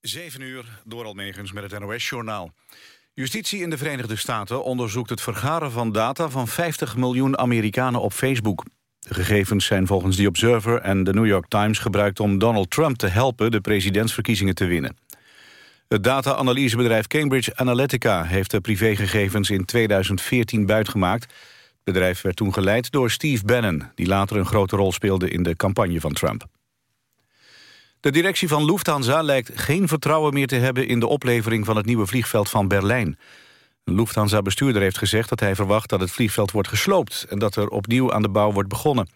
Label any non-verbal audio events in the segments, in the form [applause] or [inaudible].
7 uur, door Almegens met het NOS-journaal. Justitie in de Verenigde Staten onderzoekt het vergaren van data... van 50 miljoen Amerikanen op Facebook. De gegevens zijn volgens The Observer en de New York Times gebruikt... om Donald Trump te helpen de presidentsverkiezingen te winnen. Het data-analysebedrijf Cambridge Analytica... heeft de privégegevens in 2014 buitgemaakt. Het bedrijf werd toen geleid door Steve Bannon... die later een grote rol speelde in de campagne van Trump. De directie van Lufthansa lijkt geen vertrouwen meer te hebben... in de oplevering van het nieuwe vliegveld van Berlijn. Een Lufthansa-bestuurder heeft gezegd dat hij verwacht... dat het vliegveld wordt gesloopt en dat er opnieuw aan de bouw wordt begonnen.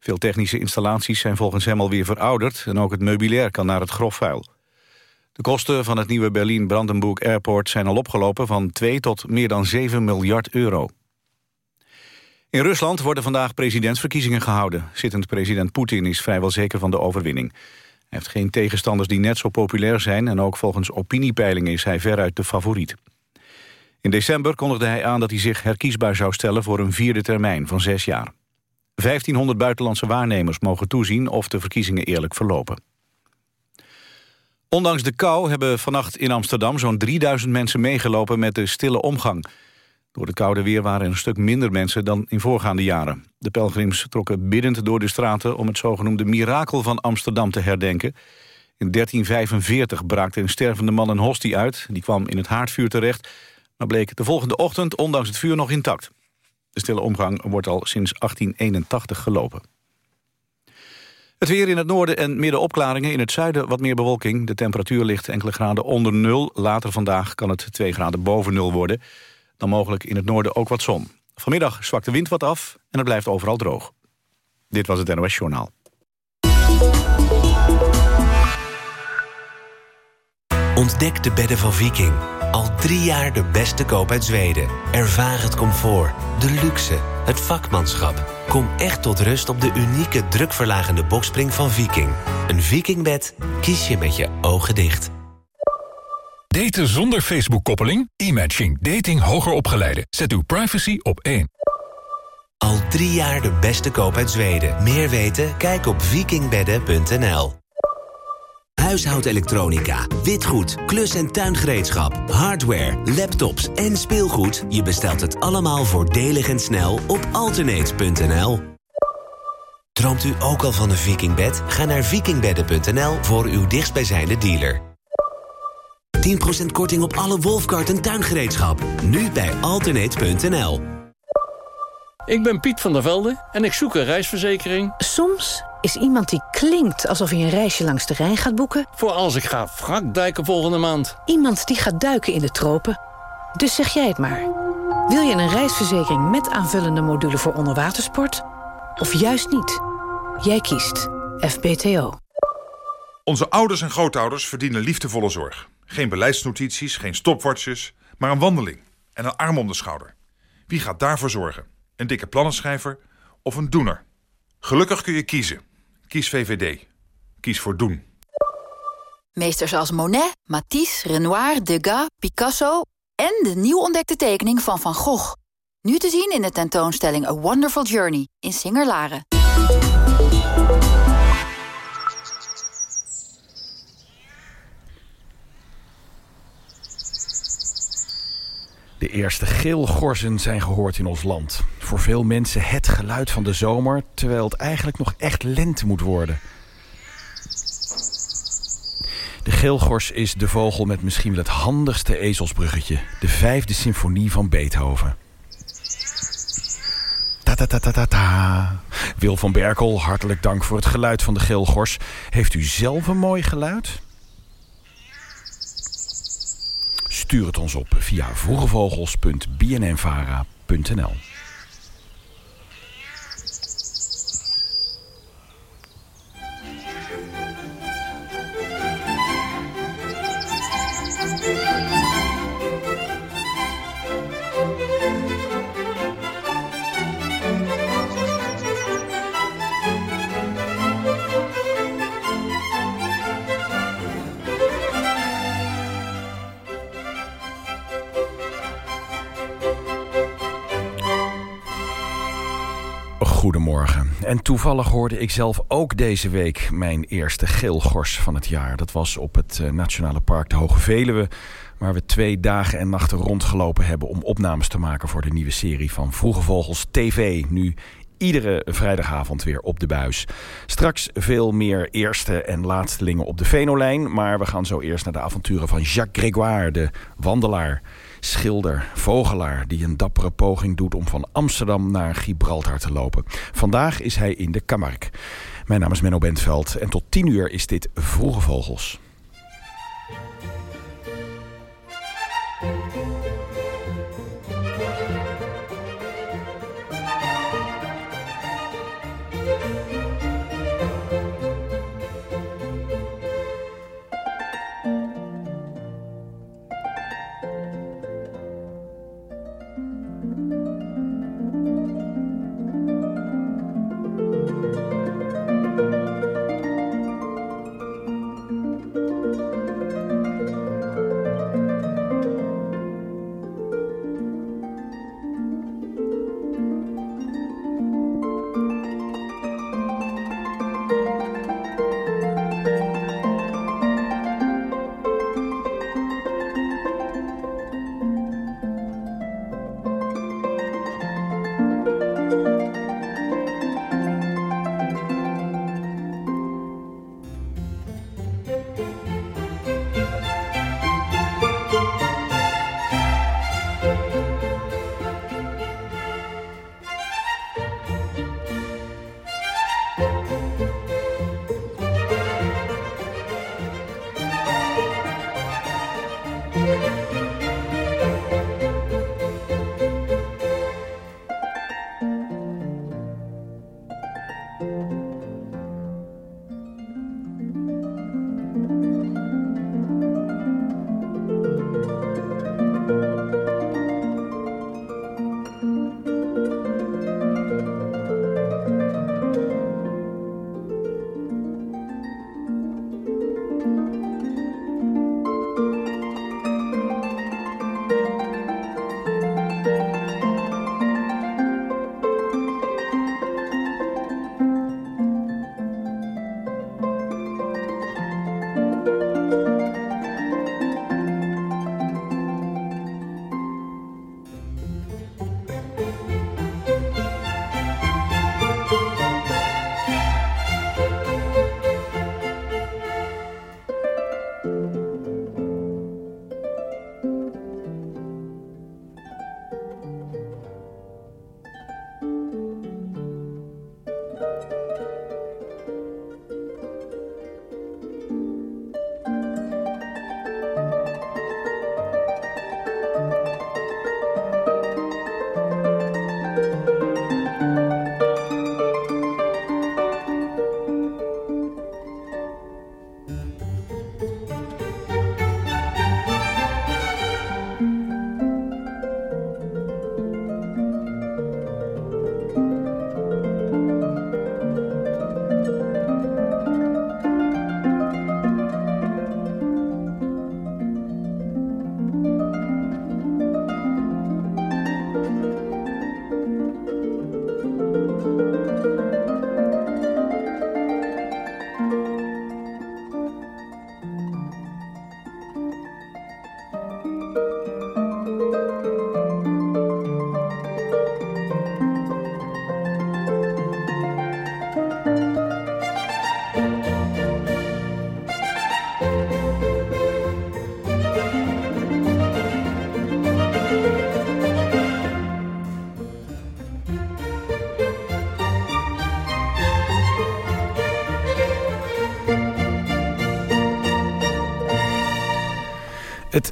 Veel technische installaties zijn volgens hem alweer verouderd... en ook het meubilair kan naar het grofvuil. De kosten van het nieuwe Berlin-Brandenburg Airport zijn al opgelopen... van 2 tot meer dan 7 miljard euro. In Rusland worden vandaag presidentsverkiezingen gehouden. Zittend president Poetin is vrijwel zeker van de overwinning. Hij heeft geen tegenstanders die net zo populair zijn... en ook volgens opiniepeilingen is hij veruit de favoriet. In december kondigde hij aan dat hij zich herkiesbaar zou stellen... voor een vierde termijn van zes jaar. 1500 buitenlandse waarnemers mogen toezien of de verkiezingen eerlijk verlopen. Ondanks de kou hebben vannacht in Amsterdam zo'n 3000 mensen meegelopen met de stille omgang. Door het koude weer waren er een stuk minder mensen dan in voorgaande jaren. De pelgrims trokken biddend door de straten om het zogenoemde mirakel van Amsterdam te herdenken. In 1345 braakte een stervende man een hostie uit. Die kwam in het haardvuur terecht, maar bleek de volgende ochtend ondanks het vuur nog intact. De stille omgang wordt al sinds 1881 gelopen. Het weer in het noorden en midden opklaringen. In het zuiden wat meer bewolking. De temperatuur ligt enkele graden onder nul. Later vandaag kan het 2 graden boven nul worden. Dan mogelijk in het noorden ook wat zon. Vanmiddag zwakt de wind wat af en het blijft overal droog. Dit was het NOS Journaal. Ontdek de bedden van Viking. Al drie jaar de beste koop uit Zweden. Ervaar het comfort, de luxe, het vakmanschap. Kom echt tot rust op de unieke drukverlagende bokspring van Viking. Een Vikingbed kies je met je ogen dicht. Daten zonder Facebook-koppeling? E-matching. Dating hoger opgeleiden. Zet uw privacy op één. Al drie jaar de beste koop uit Zweden. Meer weten? Kijk op vikingbedden.nl. Huishoudelektronica, witgoed, klus- en tuingereedschap, hardware, laptops en speelgoed. Je bestelt het allemaal voordelig en snel op alternate.nl. Droomt u ook al van een vikingbed? Ga naar vikingbedden.nl voor uw dichtstbijzijnde dealer. 10% korting op alle Wolfkart en tuingereedschap. Nu bij alternate.nl. Ik ben Piet van der Velde en ik zoek een reisverzekering. Soms is iemand die klinkt alsof hij een reisje langs de Rijn gaat boeken... Voor als ik ga wrakduiken volgende maand. Iemand die gaat duiken in de tropen. Dus zeg jij het maar. Wil je een reisverzekering met aanvullende module voor onderwatersport? Of juist niet? Jij kiest FBTO. Onze ouders en grootouders verdienen liefdevolle zorg. Geen beleidsnotities, geen stopwatches, maar een wandeling en een arm om de schouder. Wie gaat daarvoor zorgen? Een dikke plannenschrijver of een doener? Gelukkig kun je kiezen. Kies VVD. Kies voor doen. Meesters als Monet, Matisse, Renoir, Degas, Picasso... en de nieuw ontdekte tekening van Van Gogh. Nu te zien in de tentoonstelling A Wonderful Journey in Singer-Laren. De eerste geelgorzen zijn gehoord in ons land. Voor veel mensen het geluid van de zomer, terwijl het eigenlijk nog echt lente moet worden. De geelgors is de vogel met misschien wel het handigste ezelsbruggetje. De vijfde symfonie van Beethoven. Ta ta ta ta ta ta. Wil van Berkel, hartelijk dank voor het geluid van de geelgors. Heeft u zelf een mooi geluid? Stuur het ons op via vroegevogels.bnnvara.nl toevallig hoorde ik zelf ook deze week mijn eerste geelgors van het jaar. Dat was op het eh, Nationale Park de Hoge Veluwe... waar we twee dagen en nachten rondgelopen hebben... om opnames te maken voor de nieuwe serie van Vroege Vogels TV. Nu iedere vrijdagavond weer op de buis. Straks veel meer eerste en laatstelingen op de Venolijn... maar we gaan zo eerst naar de avonturen van Jacques Grégoire, de wandelaar schilder, vogelaar... die een dappere poging doet om van Amsterdam naar Gibraltar te lopen. Vandaag is hij in de Camargue. Mijn naam is Menno Bentveld en tot 10 uur is dit Vroege Vogels.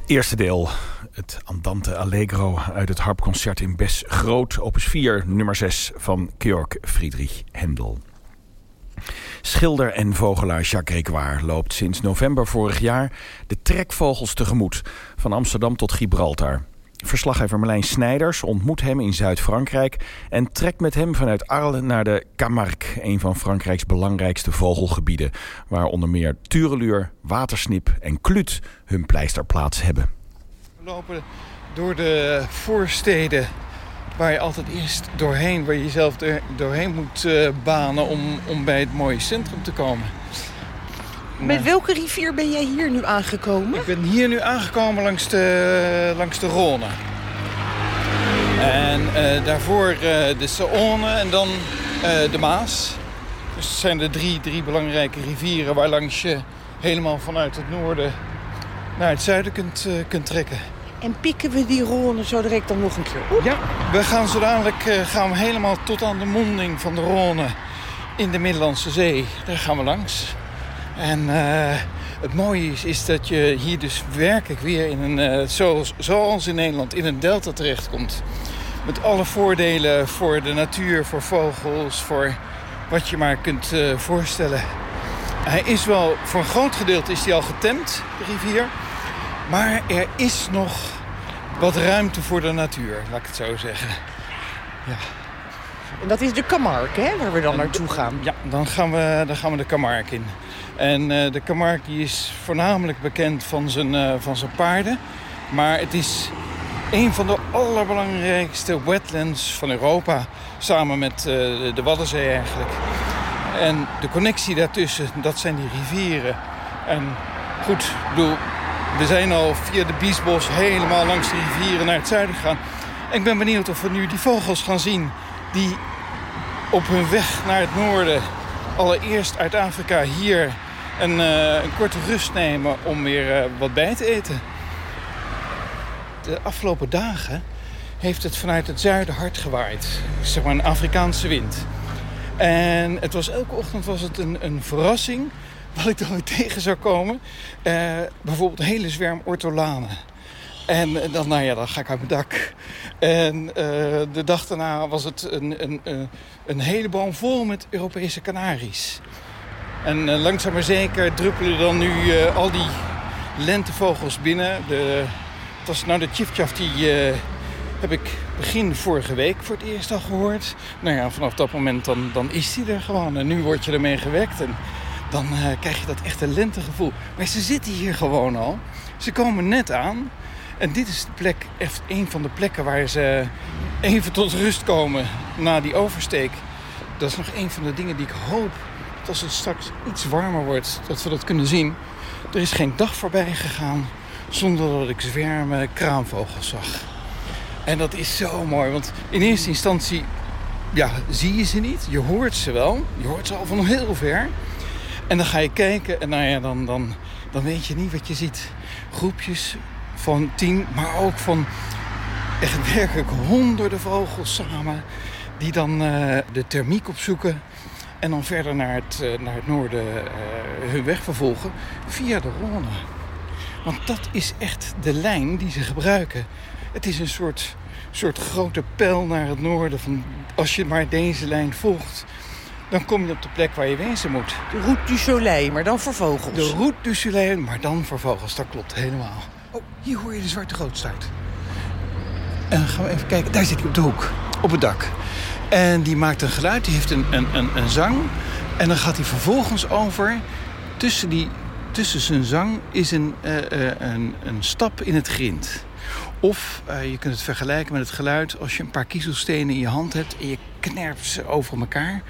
Eerste deel, het Andante Allegro uit het harpconcert in Bes Groot, opus 4, nummer 6 van Georg Friedrich Händel. Schilder en vogelaar Jacques Grégoire loopt sinds november vorig jaar de trekvogels tegemoet van Amsterdam tot Gibraltar. Verslaggever Merlijn Snijders ontmoet hem in Zuid-Frankrijk... en trekt met hem vanuit Arles naar de Camargue... een van Frankrijks belangrijkste vogelgebieden... waar onder meer tureluur, watersnip en kluut hun pleisterplaats hebben. We lopen door de voorsteden waar je altijd eerst doorheen, waar je jezelf doorheen moet uh, banen om, om bij het mooie centrum te komen. Met welke rivier ben jij hier nu aangekomen? Ik ben hier nu aangekomen langs de, langs de Rhône. En uh, daarvoor uh, de Saône en dan de Maas. Dus het zijn de drie, drie belangrijke rivieren waar langs je helemaal vanuit het noorden naar het zuiden kunt, kunt trekken. En pikken we die Rhône zo direct dan nog een keer op? Ja, we gaan zo dadelijk gaan we helemaal tot aan de monding van de Rhône in de Middellandse Zee. Daar gaan we langs. En uh, het mooie is, is dat je hier dus werkelijk weer in een, uh, zoals, zoals in Nederland, in een delta terechtkomt. Met alle voordelen voor de natuur, voor vogels, voor wat je maar kunt voorstellen. Hij is wel, voor een groot gedeelte is hij al getemd, de rivier. Maar er is nog wat ruimte voor de natuur, laat ik het zo zeggen. Ja. En dat is de Camargue, hè, waar we dan naartoe gaan? Ja, dan gaan we, dan gaan we de Camargue in. En uh, de Camargue is voornamelijk bekend van zijn, uh, van zijn paarden. Maar het is een van de allerbelangrijkste wetlands van Europa. Samen met uh, de Waddenzee eigenlijk. En de connectie daartussen, dat zijn die rivieren. En goed, we zijn al via de Biesbos helemaal langs de rivieren naar het zuiden gegaan. En ik ben benieuwd of we nu die vogels gaan zien die op hun weg naar het noorden allereerst uit Afrika hier een, uh, een korte rust nemen om weer uh, wat bij te eten. De afgelopen dagen heeft het vanuit het zuiden hard gewaaid. Zeg maar een Afrikaanse wind. En het was, elke ochtend was het een, een verrassing wat ik dan weer [laughs] tegen zou komen. Uh, bijvoorbeeld een hele zwerm ortolanen. En eh, dan, nou ja, dan ga ik uit mijn dak. En de dag daarna was het een, een, een, een hele boom vol met Europese kanaries. En uh, langzaam maar zeker druppelen dan nu al die lentevogels binnen. De, het was nou de chifchaf die heb ik begin vorige week voor het eerst al gehoord. Nou ja, vanaf dat moment dan, dan is die er gewoon. En nu word je ermee gewekt. En dan krijg je dat echte lentegevoel. Maar ze zitten hier gewoon al. Ze komen net aan. En dit is de plek, echt een van de plekken waar ze even tot rust komen na die oversteek. Dat is nog een van de dingen die ik hoop als het straks iets warmer wordt, dat we dat kunnen zien. Er is geen dag voorbij gegaan zonder dat ik zwermen kraanvogels zag. En dat is zo mooi, want in eerste instantie ja, zie je ze niet. Je hoort ze wel. Je hoort ze al van heel ver. En dan ga je kijken en nou ja, dan, dan, dan weet je niet wat je ziet. Groepjes van tien, maar ook van echt werkelijk honderden vogels samen. Die dan uh, de thermiek opzoeken en dan verder naar het, uh, naar het noorden uh, hun weg vervolgen via de Rhône. Want dat is echt de lijn die ze gebruiken. Het is een soort, soort grote pijl naar het noorden. Van als je maar deze lijn volgt, dan kom je op de plek waar je wezen moet. De Route du Soleil, maar dan voor vogels. De Route du Soleil, maar dan voor vogels. Dat klopt helemaal. Oh, hier hoor je de zwarte grootstaart. En dan gaan we even kijken. Daar zit hij op de hoek, op het dak. En die maakt een geluid, die heeft een, een, een, een zang. En dan gaat hij vervolgens over. Tussen, die, tussen zijn zang is een, uh, uh, een, een stap in het grind. Of uh, je kunt het vergelijken met het geluid als je een paar kiezelstenen in je hand hebt en je knerpt ze over elkaar.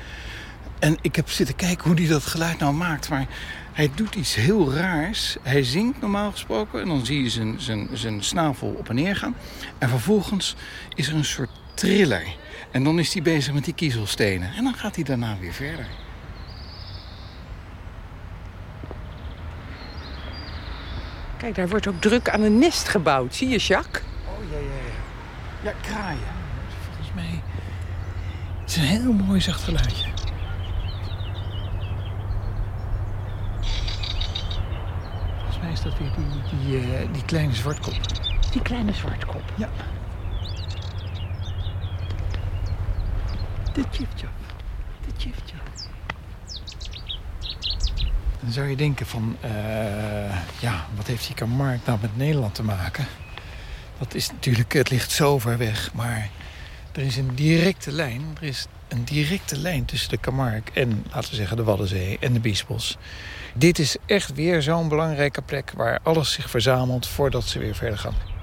En ik heb zitten kijken hoe hij dat geluid nou maakt. Maar hij doet iets heel raars. Hij zingt normaal gesproken. En dan zie je zijn, zijn, zijn snavel op en neer gaan. En vervolgens is er een soort triller. En dan is hij bezig met die kiezelstenen. En dan gaat hij daarna weer verder. Kijk, daar wordt ook druk aan een nest gebouwd. Zie je, Jacques? Oh, ja, ja, ja. Ja, kraaien. Volgens mij... Het is een heel mooi zacht geluidje. is dat weer die, die, uh, die kleine zwartkop. Die kleine zwartkop? Ja. De chifchaf. De. Dan zou je denken van... Uh, ja, wat heeft die Camargue nou met Nederland te maken? Dat is natuurlijk... Het ligt zo ver weg, maar... Er is een directe lijn. Er is een directe lijn tussen de Camargue en, laten we zeggen, de Waddenzee en de Biesbos. Dit is echt weer zo'n belangrijke plek waar alles zich verzamelt voordat ze weer verder gaan.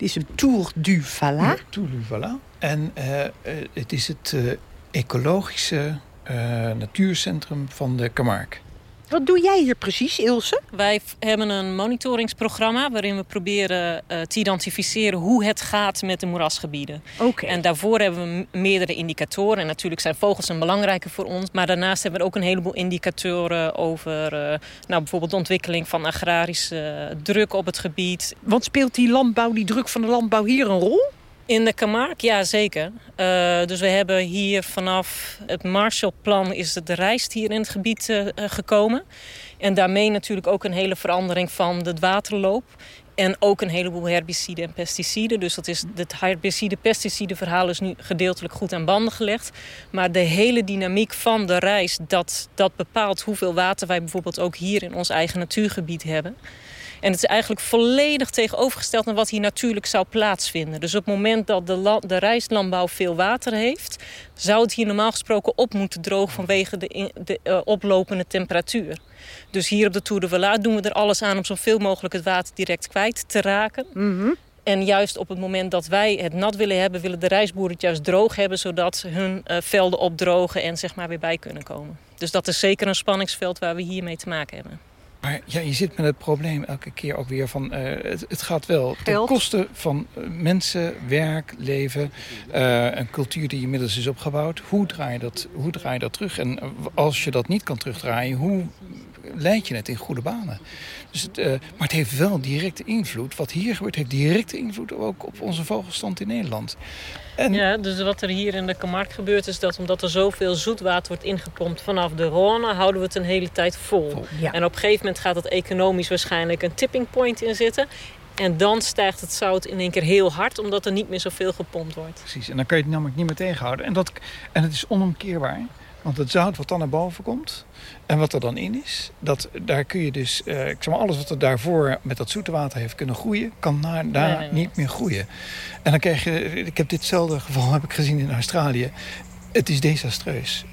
Dit is een Tour du Vala. Tour du Vala. En uh, uh, het is het uh, ecologische natuurcentrum van de Camargue. Wat doe jij hier precies, Ilse? Wij hebben een monitoringsprogramma waarin we proberen uh, te identificeren hoe het gaat met de moerasgebieden. Okay. En daarvoor hebben we meerdere indicatoren. En natuurlijk zijn vogels een belangrijke voor ons. Maar daarnaast hebben we ook een heleboel indicatoren over uh, nou, bijvoorbeeld de ontwikkeling van agrarische uh, druk op het gebied. Want speelt die landbouw, die druk van de landbouw hier een rol? In de Camargue, ja zeker. Uh, dus we hebben hier vanaf het Marshallplan is de rijst hier in het gebied uh, gekomen. En daarmee natuurlijk ook een hele verandering van de waterloop. En ook een heleboel herbiciden en pesticiden. Dus dat is, het herbicide-pesticide verhaal is nu gedeeltelijk goed aan banden gelegd. Maar de hele dynamiek van de rijst, dat, dat bepaalt hoeveel water wij bijvoorbeeld ook hier in ons eigen natuurgebied hebben. En het is eigenlijk volledig tegenovergesteld aan wat hier natuurlijk zou plaatsvinden. Dus op het moment dat de, de rijstlandbouw veel water heeft... zou het hier normaal gesproken op moeten drogen vanwege de, in, de uh, oplopende temperatuur. Dus hier op de Tour de Valla doen we er alles aan om zoveel mogelijk het water direct kwijt te raken. Mm -hmm. En juist op het moment dat wij het nat willen hebben... willen de rijstboeren het juist droog hebben... zodat hun uh, velden opdrogen en zeg maar weer bij kunnen komen. Dus dat is zeker een spanningsveld waar we hiermee te maken hebben. Maar ja, je zit met het probleem elke keer ook weer van... Uh, het, het, gaat wel ten koste van uh, mensen, werk, leven... Uh, een cultuur die inmiddels is opgebouwd. Hoe draai, je dat, hoe draai je dat terug? En als je dat niet kan terugdraaien, hoe leid je het in goede banen? Dus het, maar het heeft wel directe invloed. Wat hier gebeurt heeft directe invloed ook op onze vogelstand in Nederland. En... Ja, dus wat er hier in de Camargue gebeurt is dat omdat er zoveel zoetwater wordt ingepompt vanaf de Rhône, houden we het een hele tijd vol. vol ja. En op een gegeven moment gaat het economisch waarschijnlijk een tipping point in zitten. En dan stijgt het zout in één keer heel hard, omdat er niet meer zoveel gepompt wordt. Precies, en dan kan je het namelijk niet meer tegenhouden. En, dat, en het is onomkeerbaar. Want het zout wat dan naar boven komt en wat er dan in is, dat, daar kun je dus, uh, ik zeg maar, alles wat er daarvoor met dat zoete water heeft kunnen groeien, kan naar, daar nee. niet meer groeien. En dan krijg je, ik heb ditzelfde geval heb ik gezien in Australië. Het is desastreus.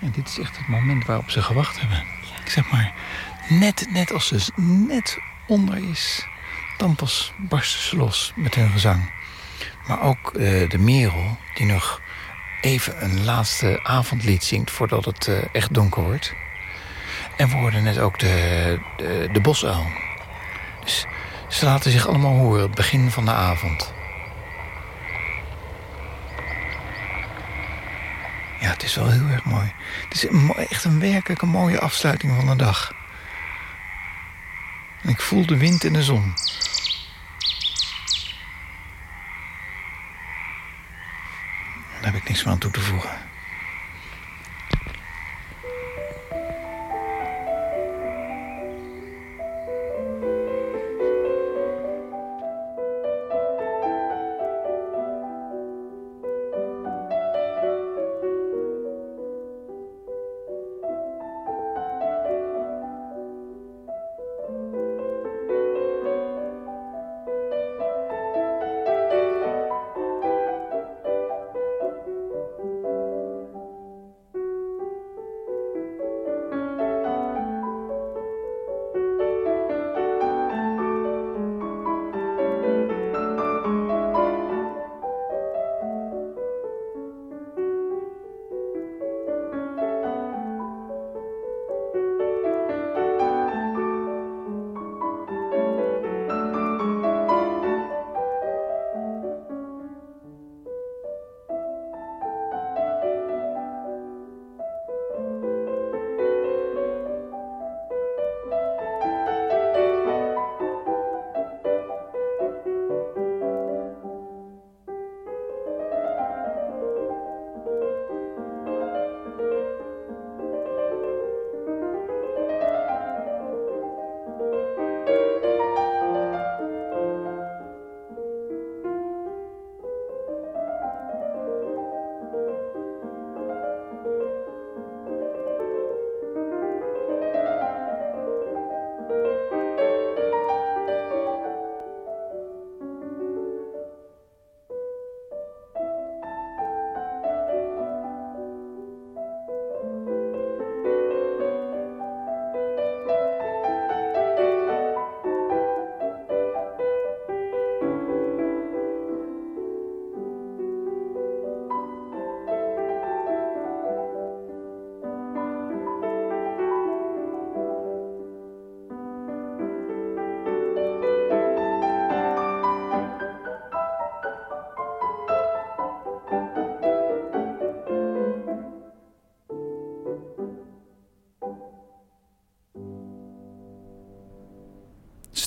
En dit is echt het moment waarop ze gewacht hebben. Ik zeg maar, net, net als ze net onder is, dan pas barsten ze los met hun gezang. Maar ook uh, de merel, die nog even een laatste avondlied zingt voordat het uh, echt donker wordt. En we hoorden net ook de, de, bosuil. Dus ze laten zich allemaal horen, het begin van de avond. Ja, het is wel heel erg mooi. Het is echt een werkelijk een mooie afsluiting van de dag. Ik voel de wind en de zon. Daar heb ik niks meer aan toe te voegen.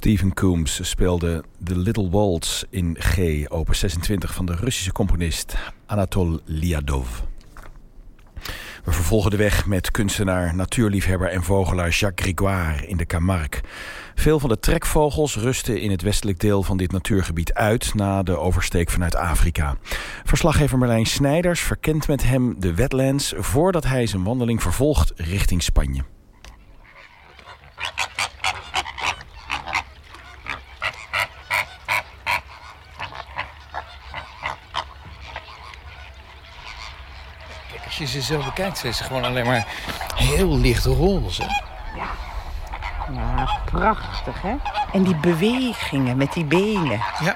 Stephen Coombs speelde The Little Waltz in G, open 26 van de Russische componist Anatol Liadov. We vervolgen de weg met kunstenaar, natuurliefhebber en vogelaar Jacques Grégoire in de Camargue. Veel van de trekvogels rusten in het westelijk deel van dit natuurgebied uit na de oversteek vanuit Afrika. Verslaggever Merlijn Snijders verkent met hem de wetlands voordat hij zijn wandeling vervolgt richting Spanje. Je ze zo bekijkt, zijn ze gewoon alleen maar heel licht roze. Ja, prachtig, hè? En die bewegingen met die benen. Ja,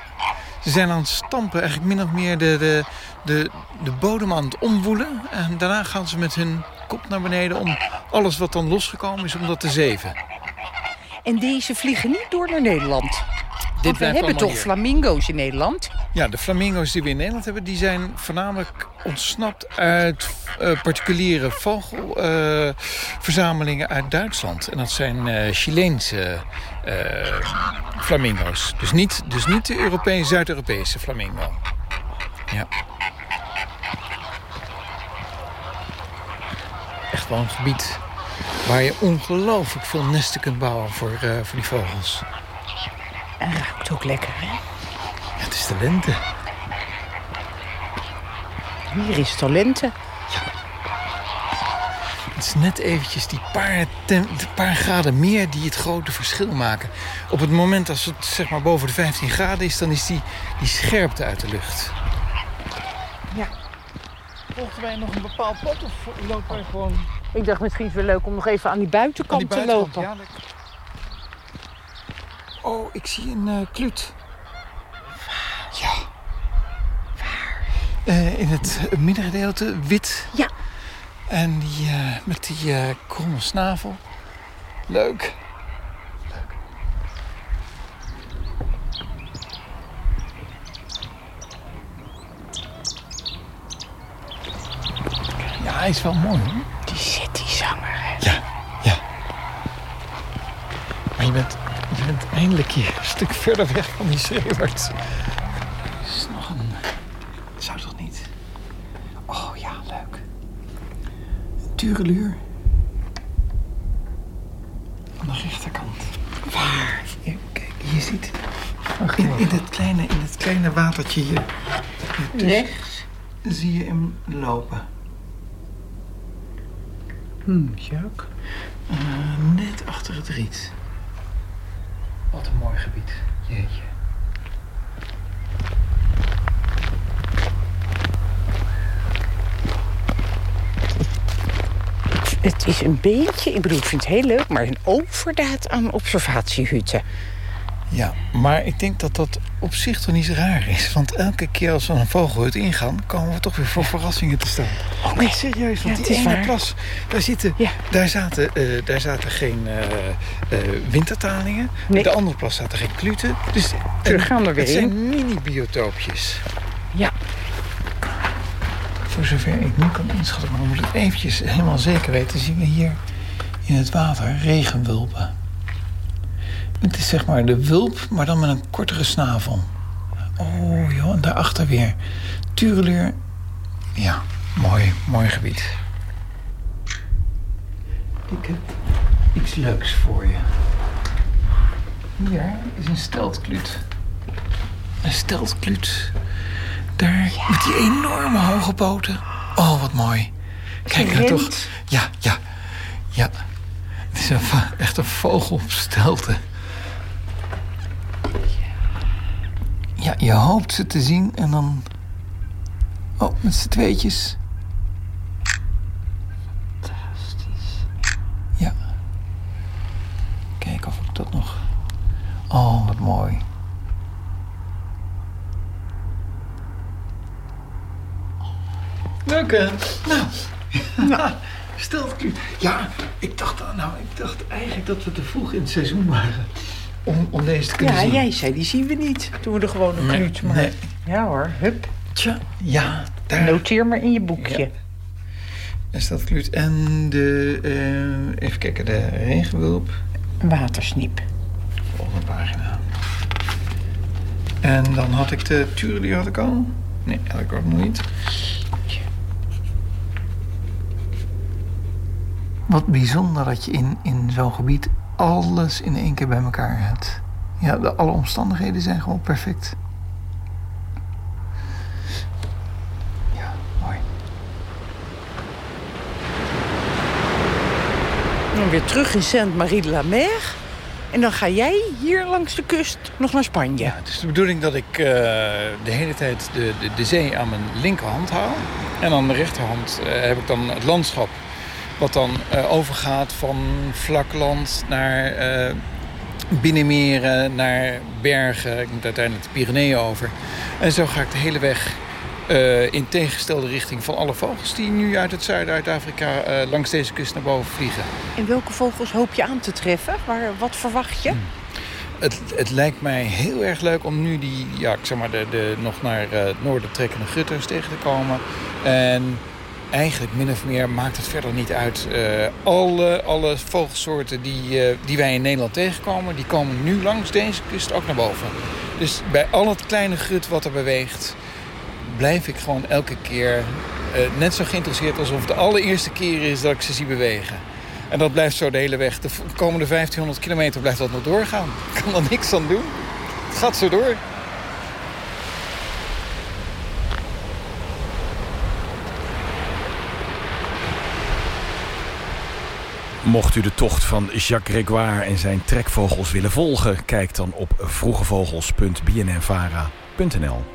ze zijn aan het stampen, eigenlijk min of meer de, de, de, de bodem aan het omwoelen. En daarna gaan ze met hun kop naar beneden om alles wat dan losgekomen is, om dat te zeven. En deze vliegen niet door naar Nederland. We hebben toch hier. flamingo's in Nederland? Ja, de flamingo's die we in Nederland hebben, die zijn voornamelijk ontsnapt uit eh, particuliere vogelverzamelingen uit Duitsland. En dat zijn eh Chileense eh, flamingo's. Dus niet, dus niet de Europese, Zuid-Europese flamingo. Ja. Echt wel een gebied waar je ongelooflijk veel nesten kunt bouwen voor, eh, voor die vogels. En ruikt ook lekker, hè? Ja, het is de lente. Hier is talenten. Het is net eventjes die paar, die paar graden meer die het grote verschil maken. Op het moment als het zeg maar boven de 15 graden is, dan is die, die scherpte uit de lucht. Ja. Volgen wij nog een bepaald pad of lopen wij gewoon Ik dacht misschien is het wel leuk om nog even aan die buitenkant, aan die te lopen. Ja. Oh, ik zie een eh kluut. Ja. Eh, in het middengedeelte wit. Ja. En die, eh, met die kromme snavel. Leuk. Ja, hij is wel mooi hoor. Die zit die zanger, hè? Ja, ja. Maar je bent, je bent eindelijk hier een stuk verder weg van die. Er is nog een... Zou toch niet? Oh ja, leuk. Een tureluur. Aan de rechterkant. Waar? Ja, kijk, je ziet... In, in, het kleine, in het kleine watertje hier. tussen Zie je hem lopen. Hm, Jacques. Eh, net achter het riet. Een mooi gebied. Jeetje. Het is een beetje, ik bedoel, ik vind het heel leuk, maar een overdaad aan observatiehutten. Ja, maar ik denk dat dat op zich toch niet zo raar is. Want elke keer als we een vogelhut ingaan, komen we toch weer voor verrassingen te staan. Oh, nee. serieus, want Ja, het die is ene plas, daar, zitten, Ja. daar, zaten, eh, daar zaten geen eh, eh, wintertalingen. Nee. De andere plas zaten geen kluten. Dus en gaan er weer het in. zijn mini-biotoopjes. Ja. Voor zover ik nu kan inschatten, maar we moeten het eventjes helemaal zeker weten, zien we hier in het water regenwulpen. Het is zeg maar de wulp, maar dan met een kortere snavel. Oh joh, en daarachter weer tureluur. Ja, mooi, mooi gebied. Ik heb iets leuks voor je. Hier is een steltkluut. Een steltkluut. Daar met die enorme hoge poten. Oh, wat mooi. Kijk nou Rent. toch. Ja, ja, ja. Het is een, echt een vogel op stelten. Ja, je hoopt ze te zien en dan... Oh, met z'n tweetjes. Fantastisch. Ja. Kijken of ik dat nog... Oh, wat mooi. Leuk hè? Nou, [laughs] nou steltkluut. Ja, ik dacht, nou, ik dacht eigenlijk dat we te vroeg in het seizoen waren om, om deze te kunnen Ja, zien. jij zei, die zien we niet. Toen we er gewoon een Nee, maar. nee. Ja hoor, hup. Tja, ja, daar Noteer maar in je boekje. Ja. is dat kluut. En de, eh, even kijken, de regenwulp. Watersniep. Volgende pagina. En dan had ik de Turen, die had ik al. Nee, had ik ook nog niet. Wat bijzonder dat je in, in zo'n gebied alles in één keer bij elkaar hebt. Ja, de, alle omstandigheden zijn gewoon perfect. Ja, mooi. Dan weer terug in Sainte-Marie-de-la-Mer. En dan ga jij hier langs de kust nog naar Spanje. Het is de bedoeling dat ik uh, de hele tijd de, de, de, zee aan mijn linkerhand hou. En aan de rechterhand uh, heb ik dan het landschap. Wat dan uh, overgaat van vlak land naar binnenmeren, naar bergen. Ik moet uiteindelijk de Pyreneeën over. En zo ga ik de hele weg uh, in tegengestelde richting van alle vogels die nu uit het zuiden, uit Afrika, uh, langs deze kust naar boven vliegen. En welke vogels hoop je aan te treffen? Waar, wat verwacht je? Hmm. Het, het, lijkt mij heel erg leuk om nu die, ja, ik zeg maar, de, de nog naar uh, het noorden trekkende gutters tegen te komen. En eigenlijk min of meer maakt het verder niet uit. alle, alle vogelsoorten die, die wij in Nederland tegenkomen, die komen nu langs deze kust ook naar boven. Dus bij al het kleine gut wat er beweegt, blijf ik gewoon elke keer uh, net zo geïnteresseerd alsof het de allereerste keer is dat ik ze zie bewegen. En dat blijft zo de hele weg. De komende 1500 kilometer blijft dat nog doorgaan. Ik [laughs] kan er niks aan doen. Het gaat zo door. Mocht u de tocht van Jacques Gregoire en zijn trekvogels willen volgen... kijk dan op vroegevogels.bnnvara.nl.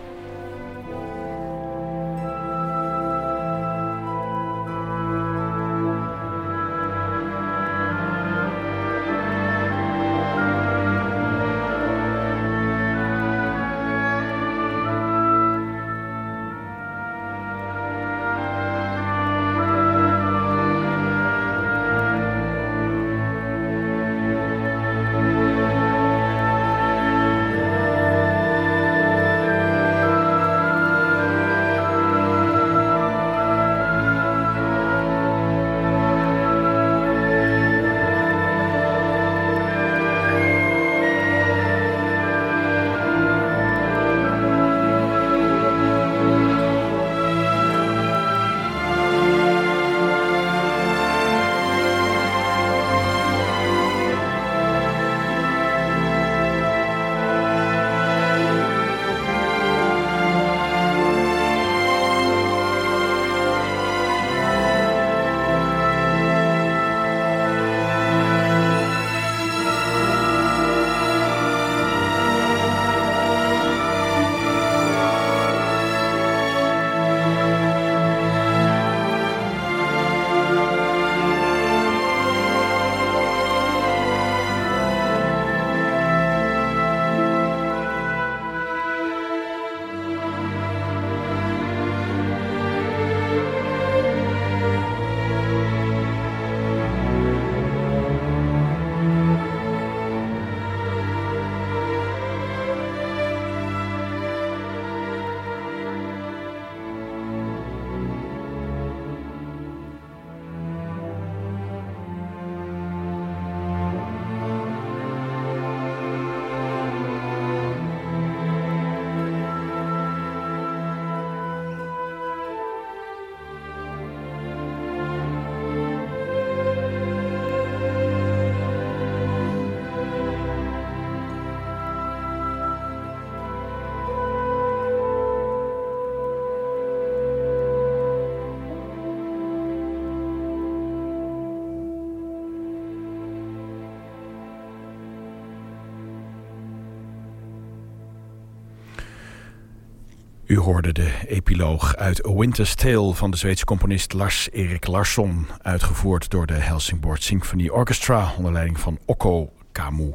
U hoorde de epiloog uit A Winter's Tale van de Zweedse componist Lars Erik Larsson... uitgevoerd door de Helsingborg Symphony Orchestra onder leiding van Okko Kamu.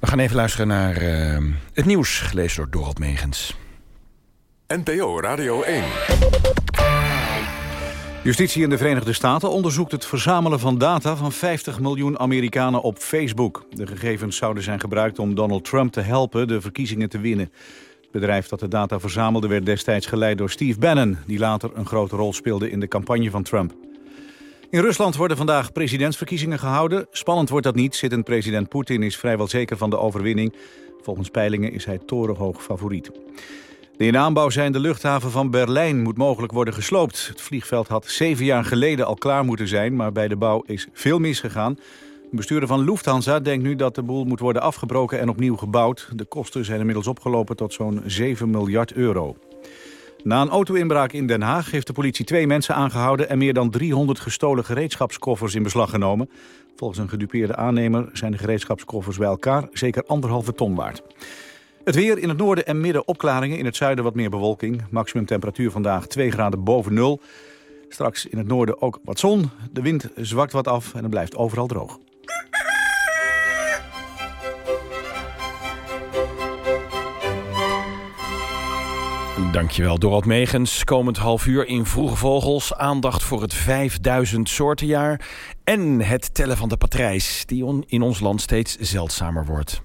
We gaan even luisteren naar uh, het nieuws, gelezen door Dorald Megens. NPO Radio 1. Justitie in de Verenigde Staten onderzoekt het verzamelen van data van 50 miljoen Amerikanen op Facebook. De gegevens zouden zijn gebruikt om Donald Trump te helpen de verkiezingen te winnen. Het bedrijf dat de data verzamelde werd destijds geleid door Steve Bannon... die later een grote rol speelde in de campagne van Trump. In Rusland worden vandaag presidentsverkiezingen gehouden. Spannend wordt dat niet. Zittend president Poetin is vrijwel zeker van de overwinning. Volgens peilingen is hij torenhoog favoriet. De in aanbouw zijnde luchthaven van Berlijn moet mogelijk worden gesloopt. Het vliegveld had zeven jaar geleden al klaar moeten zijn... maar bij de bouw is veel misgegaan. De bestuurder van Lufthansa denkt nu dat de boel moet worden afgebroken en opnieuw gebouwd. De kosten zijn inmiddels opgelopen tot zo'n 7 miljard euro. Na een auto-inbraak in Den Haag heeft de politie twee mensen aangehouden... en meer dan 300 gestolen gereedschapskoffers in beslag genomen. Volgens een gedupeerde aannemer zijn de gereedschapskoffers bij elkaar... zeker anderhalve ton waard. Het weer in het noorden en midden opklaringen. In het zuiden wat meer bewolking. Maximum temperatuur vandaag 2 graden boven nul. Straks in het noorden ook wat zon. De wind zwakt wat af en het blijft overal droog. Dankjewel, Dorot Megens. Komend half uur in Vroege Vogels. Aandacht voor het 5000 soortenjaar. En het tellen van de patrijs, die in ons land steeds zeldzamer wordt.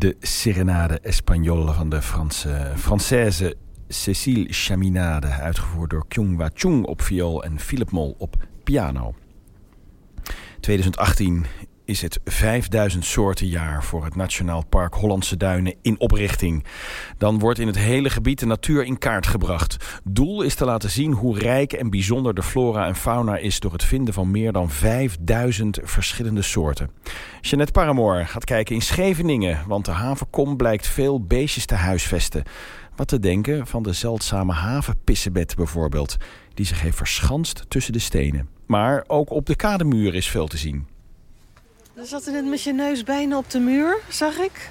De Serenade Espagnole van de Franse, Française Cécile Chaminade... uitgevoerd door Kyung-Wa Chung op viool en Philip Mol op piano. 2018 is het 5000 soorten jaar voor het Nationaal Park Hollandse Duinen in oprichting. Dan wordt in het hele gebied de natuur in kaart gebracht. Doel is te laten zien hoe rijk en bijzonder de flora en fauna is... door het vinden van meer dan 5000 verschillende soorten. Jeannette Paramoor gaat kijken in Scheveningen... want de havenkom blijkt veel beestjes te huisvesten. Wat te denken van de zeldzame havenpissebed bijvoorbeeld... die zich heeft verschanst tussen de stenen. Maar ook op de kademuur is veel te zien. Je zat er net met je neus bijna op de muur, zag ik.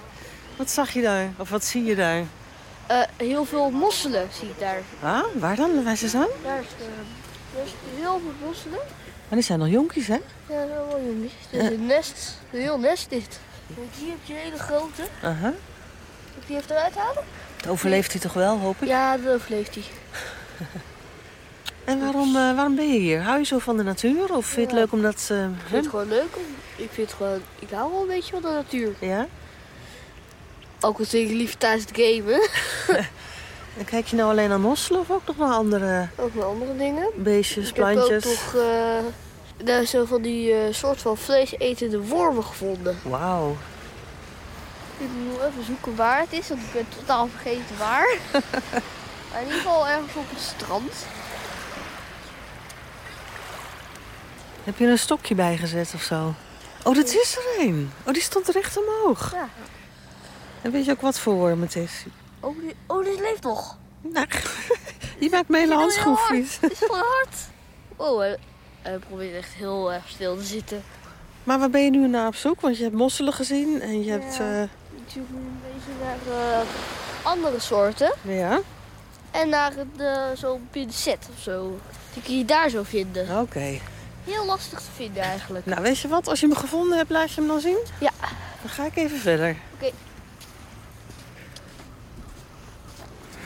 Wat zag je daar? Of wat zie je daar? Uh, heel veel mosselen zie ik daar. Ah, waar dan? Waar ze aan? Daar is, uh, heel veel mosselen. Maar die zijn nog jonkies, hè? Ja, dat zijn jonkies. Dit is een nest, een heel nest dit. Hier heb je een hele grote. Uh -huh. Moet die even eruit halen? Dat overleeft hij toch wel, hoop ik? Ja, dat overleeft hij. [laughs] en waarom, uh, waarom ben je hier? Hou je zo van de natuur? Of vind je het leuk omdat... ik vind het gewoon leuk. Ik vind het gewoon... Ik hou wel een beetje van de natuur. Ja? Ook al zit ik liever thuis te gamen. [laughs] en kijk je nou alleen naar mosselen of ook nog naar andere... Ook naar andere dingen. Beestjes, ik plantjes? Ik heb ook toch... Uh, daar zo van die uh, soort van vleesetende wormen gevonden. Wauw. Ik moet even zoeken waar het is, want ik ben totaal vergeten waar. [laughs] maar in ieder geval ergens op het strand. Heb je er een stokje bij gezet of zo? Oh, dat is er een. Oh, die stond recht omhoog. Ja. En weet je ook wat voor worm het is? Oh, dit, oh, dit leeft nog. Nou, [laughs] je maakt me hele handschroefjes. Het is van hard. Oh, hij, hij probeert echt heel erg stil te zitten. Maar waar ben je nu naar op zoek? Want je hebt mosselen gezien en je hebt... Ja. Ik zoek nu een beetje naar eh, andere soorten. Ja? En naar uh, zo'n pincet of zo. Die kun je daar zo vinden. Oké. Heel lastig te vinden eigenlijk. Nou, weet je wat? Als je hem gevonden hebt, laat je hem dan zien? Ja. Dan ga ik even verder. Oké.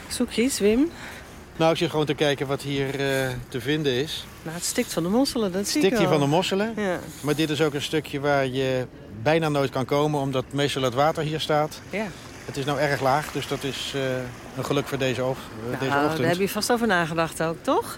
Zoek je iets, Wim? Nou, ik zit gewoon te kijken wat hier eh, te vinden is. Nou, het stikt van de mosselen, dat zie ik Stikje wel. van de mosselen. Ja. Maar dit is ook een stukje waar je bijna nooit kan komen, omdat meestal het water hier staat. Ja. Het is nou erg laag, dus dat is eh, een geluk voor deze, of, deze Nou, ochtend. daar heb je vast over nagedacht ook, toch?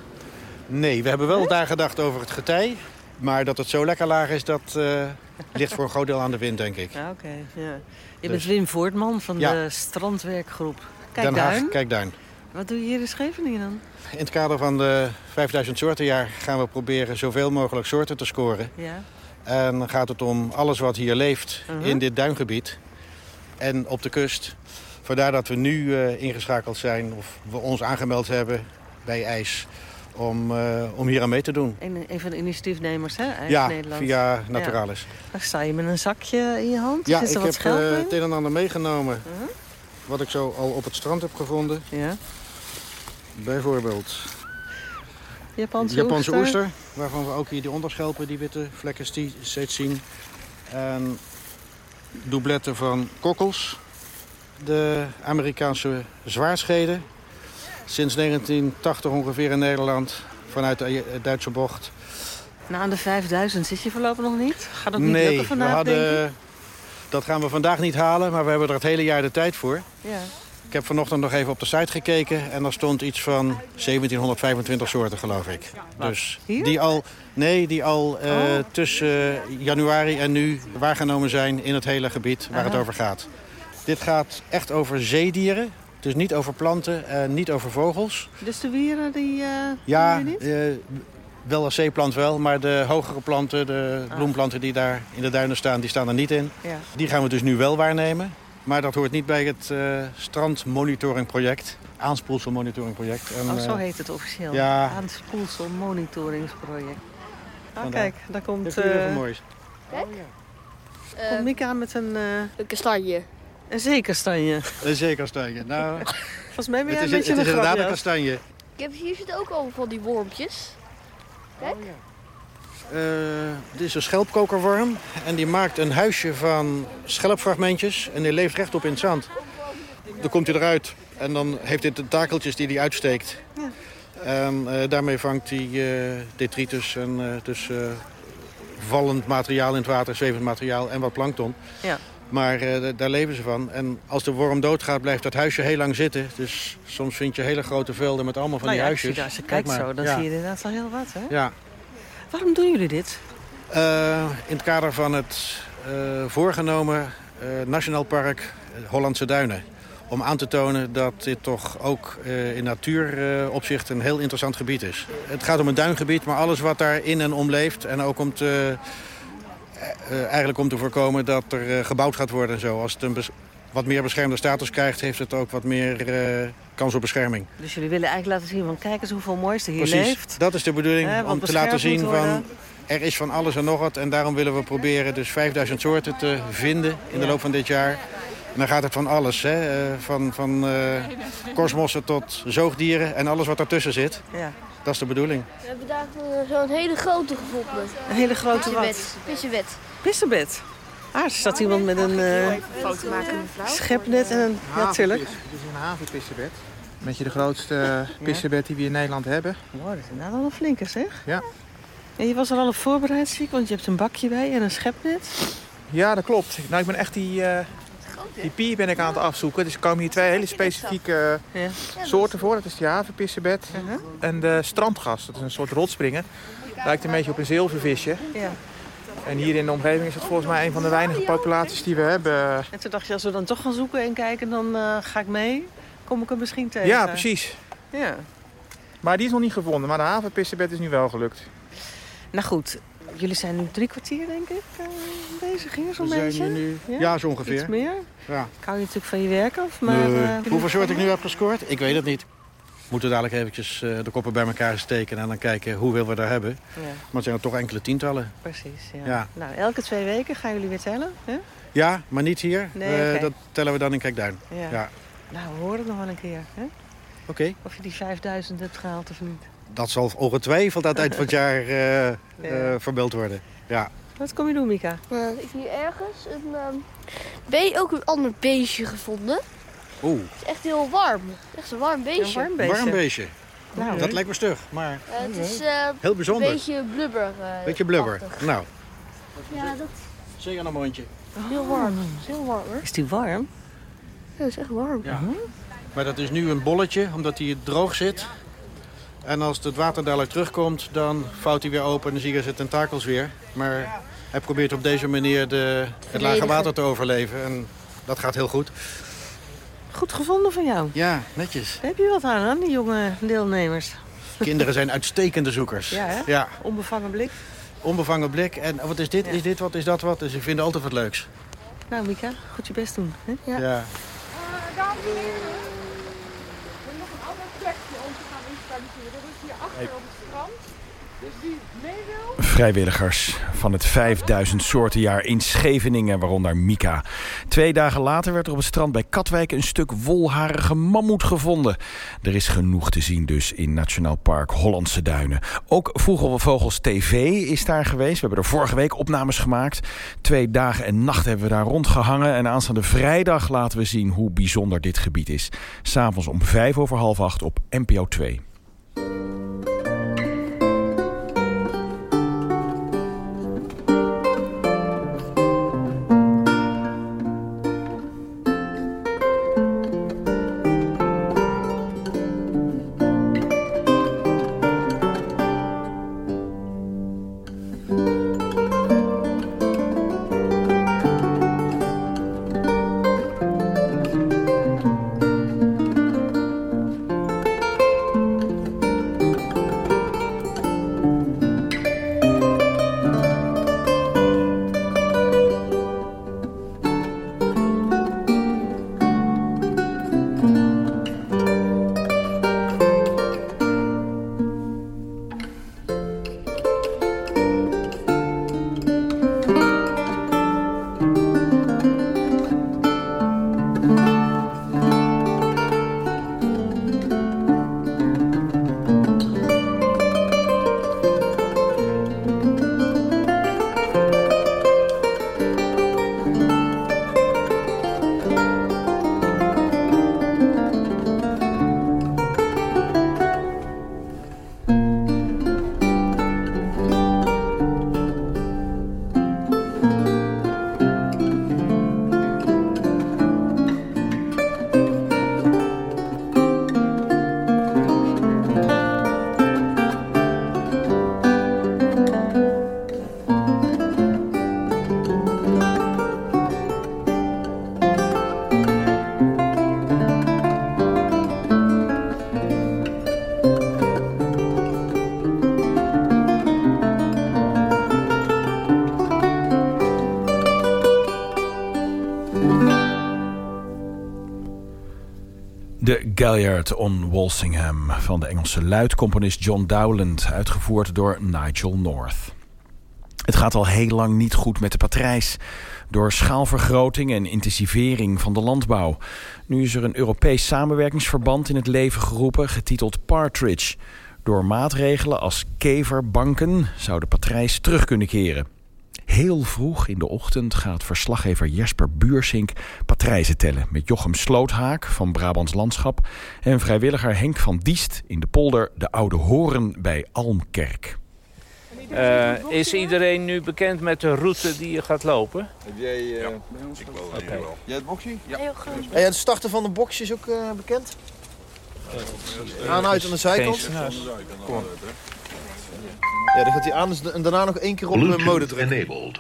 Nee, we hebben wel daar gedacht over het getij. Maar dat het zo lekker laag is, dat eh, [laughs] ligt voor een groot deel aan de wind, denk ik. Ja, oké. ja. Je Dus- bent Wim Voortman van Ja. de strandwerkgroep. Kijk Den Haag, Duin. Kijkduin. Wat doe je hier in Scheveningen dan? In het kader van de 5000 soortenjaar gaan we proberen zoveel mogelijk soorten te scoren. Ja. En dan gaat het om alles wat hier leeft Mhm. in dit duingebied en op de kust. Vandaar dat we nu eh, ingeschakeld zijn of we ons aangemeld hebben bij IJs om, eh, om hier aan mee te doen. Een, een van de initiatiefnemers, hè? IJs ja, Nederland. via Naturalis. Ja. Dan sta je met een zakje in je hand. Ja, ik wat heb eh, het een en ander meegenomen. Mhm. Wat ik zo al op het strand heb gevonden. Ja. Bijvoorbeeld Japanse, Japanse oester. oester. Waarvan we ook hier die onderschelpen, die witte vlekken steeds zien. En doubletten van kokkels. De Amerikaanse zwaarscheden. Sinds 1980 ongeveer in Nederland. Vanuit de Duitse bocht. Nou, aan de 5000 zit je voorlopig nog niet. Gaat ook niet nee, lukken we vandaag, denk hadden, dat gaan we vandaag niet halen. Maar we hebben er het hele jaar de tijd voor. ik? Ja. Ik heb vanochtend nog even op de site gekeken en er stond iets van 1725 soorten, geloof ik. Dus Hier? die al, nee, die al eh, Oh. tussen januari en nu waargenomen zijn in het hele gebied waar het over gaat. Dit gaat echt over zeedieren, dus niet over planten en niet over vogels. Dus de wieren, die eh Ja, je niet? eh, wel een zeeplant wel, maar de hogere planten, de Ah. bloemplanten die daar in de duinen staan, die staan er niet in. Ja. Die gaan we dus nu wel waarnemen. Maar dat hoort niet bij het eh strandmonitoringproject. Aanspoelselmonitoringproject. En, Oh, zo eh, heet het officieel. ja. Aanspoelsel monitoringsproject. Ah, Vandaar. kijk, daar komt, Dit vind ik heel eh moois. Kijk. komt Mika met een, eh Een kastanje. Een zekerstanje. Een zeekastanje. Nou, Volgens mij ben jij het is, een het beetje is een inderdaad een kastanje. Ik heb hier zitten ook al van die wormpjes. Kijk. Eh, dit is een schelpkokerworm. En die maakt een huisje van schelpfragmentjes. En die leeft rechtop in het zand. Dan komt hij eruit. En dan heeft hij tentakeltjes die hij uitsteekt. Ja. En eh, daarmee vangt hij eh, detritus en eh, dus eh, vallend materiaal in het water, zwevend materiaal en wat plankton. Ja. Maar eh, da- daar leven ze van. En als de worm doodgaat, blijft dat huisje heel lang zitten. Dus soms vind je hele grote velden met allemaal van Nou die ja, als je, huisjes. als je Kijk kijkt maar. zo, dan Ja. zie je inderdaad wel heel wat, hè? Ja. Waarom doen jullie dit? Eh, in het kader van het eh, voorgenomen Nationaal Park Hollandse Duinen. Om aan te tonen dat dit toch ook in natuuropzicht een heel interessant gebied is. Het gaat om een duingebied, maar alles wat daar in en om leeft. En ook om te, eh, eigenlijk om te voorkomen dat er eh, gebouwd gaat worden en zo. Als het een wat meer beschermde status krijgt, heeft het ook wat meer eh, kans op bescherming. Dus jullie willen eigenlijk laten zien, van kijk eens hoeveel moois er hier Precies, leeft. dat is de bedoeling. Om te laten zien van er is van alles en nog wat. En daarom willen we proberen dus 5000 soorten te vinden in de Ja. loop van dit jaar. En dan gaat het van alles. Hè? eh, Van, van eh, korsmossen tot zoogdieren en alles wat daartussen zit. Ja. Dat is de bedoeling. We hebben daar zo'n hele grote gevonden. Een hele grote wat? Pissebed. Pissebed. Ah, er staat iemand met een eh, Foto maken mevrouw. schepnet en een... Ja, tuurlijk. Het is een havenpissebed. Een beetje de grootste pissebed die we in Nederland hebben. Wow, dat is inderdaad wel een flinke, zeg. Ja. En je was er al op voorbereid, zie ik, want je hebt een bakje bij en een schepnet. Ja, dat klopt. Nou, ik ben echt die, eh, die pier ben ik aan het afzoeken. Dus er komen hier twee hele specifieke Ja. soorten voor. Dat is die havenpissebed en de strandgas. Dat is een soort rotspringen. Lijkt een beetje op een zilvervisje. Ja. En hier in de omgeving is het volgens mij een van de weinige populaties die we hebben. En toen dacht je, als we dan toch gaan zoeken en kijken, dan eh, ga ik mee. Kom ik hem misschien tegen. Ja, precies. Ja. Maar die is nog niet gevonden. Maar de havenpissebed is nu wel gelukt. Nou goed, jullie zijn nu drie kwartier, denk ik, eh, bezig hier zo'n beetje. nu- ja, zo ongeveer. Iets meer. Ja. Ik hou je natuurlijk van je werk af, maar... Nee. eh, Hoeveel soorten ik nu heb gescoord? Ik weet het niet. We moeten dadelijk eventjes eh, de koppen bij elkaar steken en dan kijken hoeveel we daar hebben. Ja. Maar het zijn er toch enkele tientallen. Precies, ja. Ja. Nou, elke twee weken gaan jullie weer tellen, hè? Ja, maar niet hier. Nee, Eh. Dat tellen we dan in Kijkduin. Ja. Ja. Nou, we horen het nog wel een keer, hè? Oké. Of je die 5000 hebt gehaald of niet. Dat zal ongetwijfeld aan het eind van het jaar eh eh, verbeeld worden. Ja. Wat kom je doen, Mika? ik heb hier ergens een, ehm, be- ook een ander beestje gevonden. Oeh, Het is echt heel warm. Echt een warm beestje. Een warm beestje. warm beestje. Nou, dat lijkt me stug, maar Eh, het is eh, Heel bijzonder. een beetje blubber. eh, beetje blubber. achtig. Nou, Ja, dat aan een mondje. heel warm. Het is heel warm hoor. Is die warm? Ja, dat is echt warm. Ja. Maar dat is nu een bolletje, omdat hij droog zit. En als het water dadelijk terugkomt, dan vouwt hij weer open en dan zie je zijn tentakels weer. Maar hij probeert op deze manier de, het lage water te overleven. En dat gaat heel goed. Goed gevonden van jou. Ja, netjes. Heb je wat aan, aan die jonge deelnemers? Kinderen zijn uitstekende zoekers. Ja, hè? Ja, Onbevangen blik. onbevangen blik. En wat is dit? Is dit wat? Is dat wat? Dus ze vinden altijd wat leuks. Nou, Mika, goed je best doen. Hè? Ja. Ja. dames en heren, we hebben nog een ander plekje om te gaan. Dat is hier achter op het strand. Dus die mee wil, Vrijwilligers van het 5000 soortenjaar in Scheveningen, waaronder Mika. Twee dagen later werd er op het strand bij Katwijk een stuk wolharige mammoet gevonden. Er is genoeg te zien dus in Nationaal Park Hollandse Duinen. Ook Vogels TV is daar geweest. We hebben er vorige week opnames gemaakt. Twee dagen en nachten hebben we daar rondgehangen. En aanstaande vrijdag laten we zien hoe bijzonder dit gebied is. S'avonds om vijf over half acht op NPO 2. Galliard on Walsingham van de Engelse luidcomponist John Dowland, uitgevoerd door Nigel North. Het gaat al heel lang niet goed met de patrijs. Door schaalvergroting en intensivering van de landbouw. Nu is er een Europees samenwerkingsverband in het leven geroepen, getiteld Partridge. Door maatregelen als keverbanken zou de patrijs terug kunnen keren. Heel vroeg in de ochtend gaat verslaggever Jesper Buursink patrijzen tellen... met Jochem Sloothaak van Brabants Landschap... en vrijwilliger Henk van Diest in de polder De Oude Horen bij Almkerk. Eh, is iedereen nu bekend met de route die je gaat lopen? Heb jij... uh, ja, ik wel. Okay. Jij het boxje? Ja. Heel goed. En het starten van de boxje is ook uh, bekend? Aan uit aan de zijkant. Geen Kom. Ja, dan gaat hij aan dus- en daarna nog één keer op de mode drukken.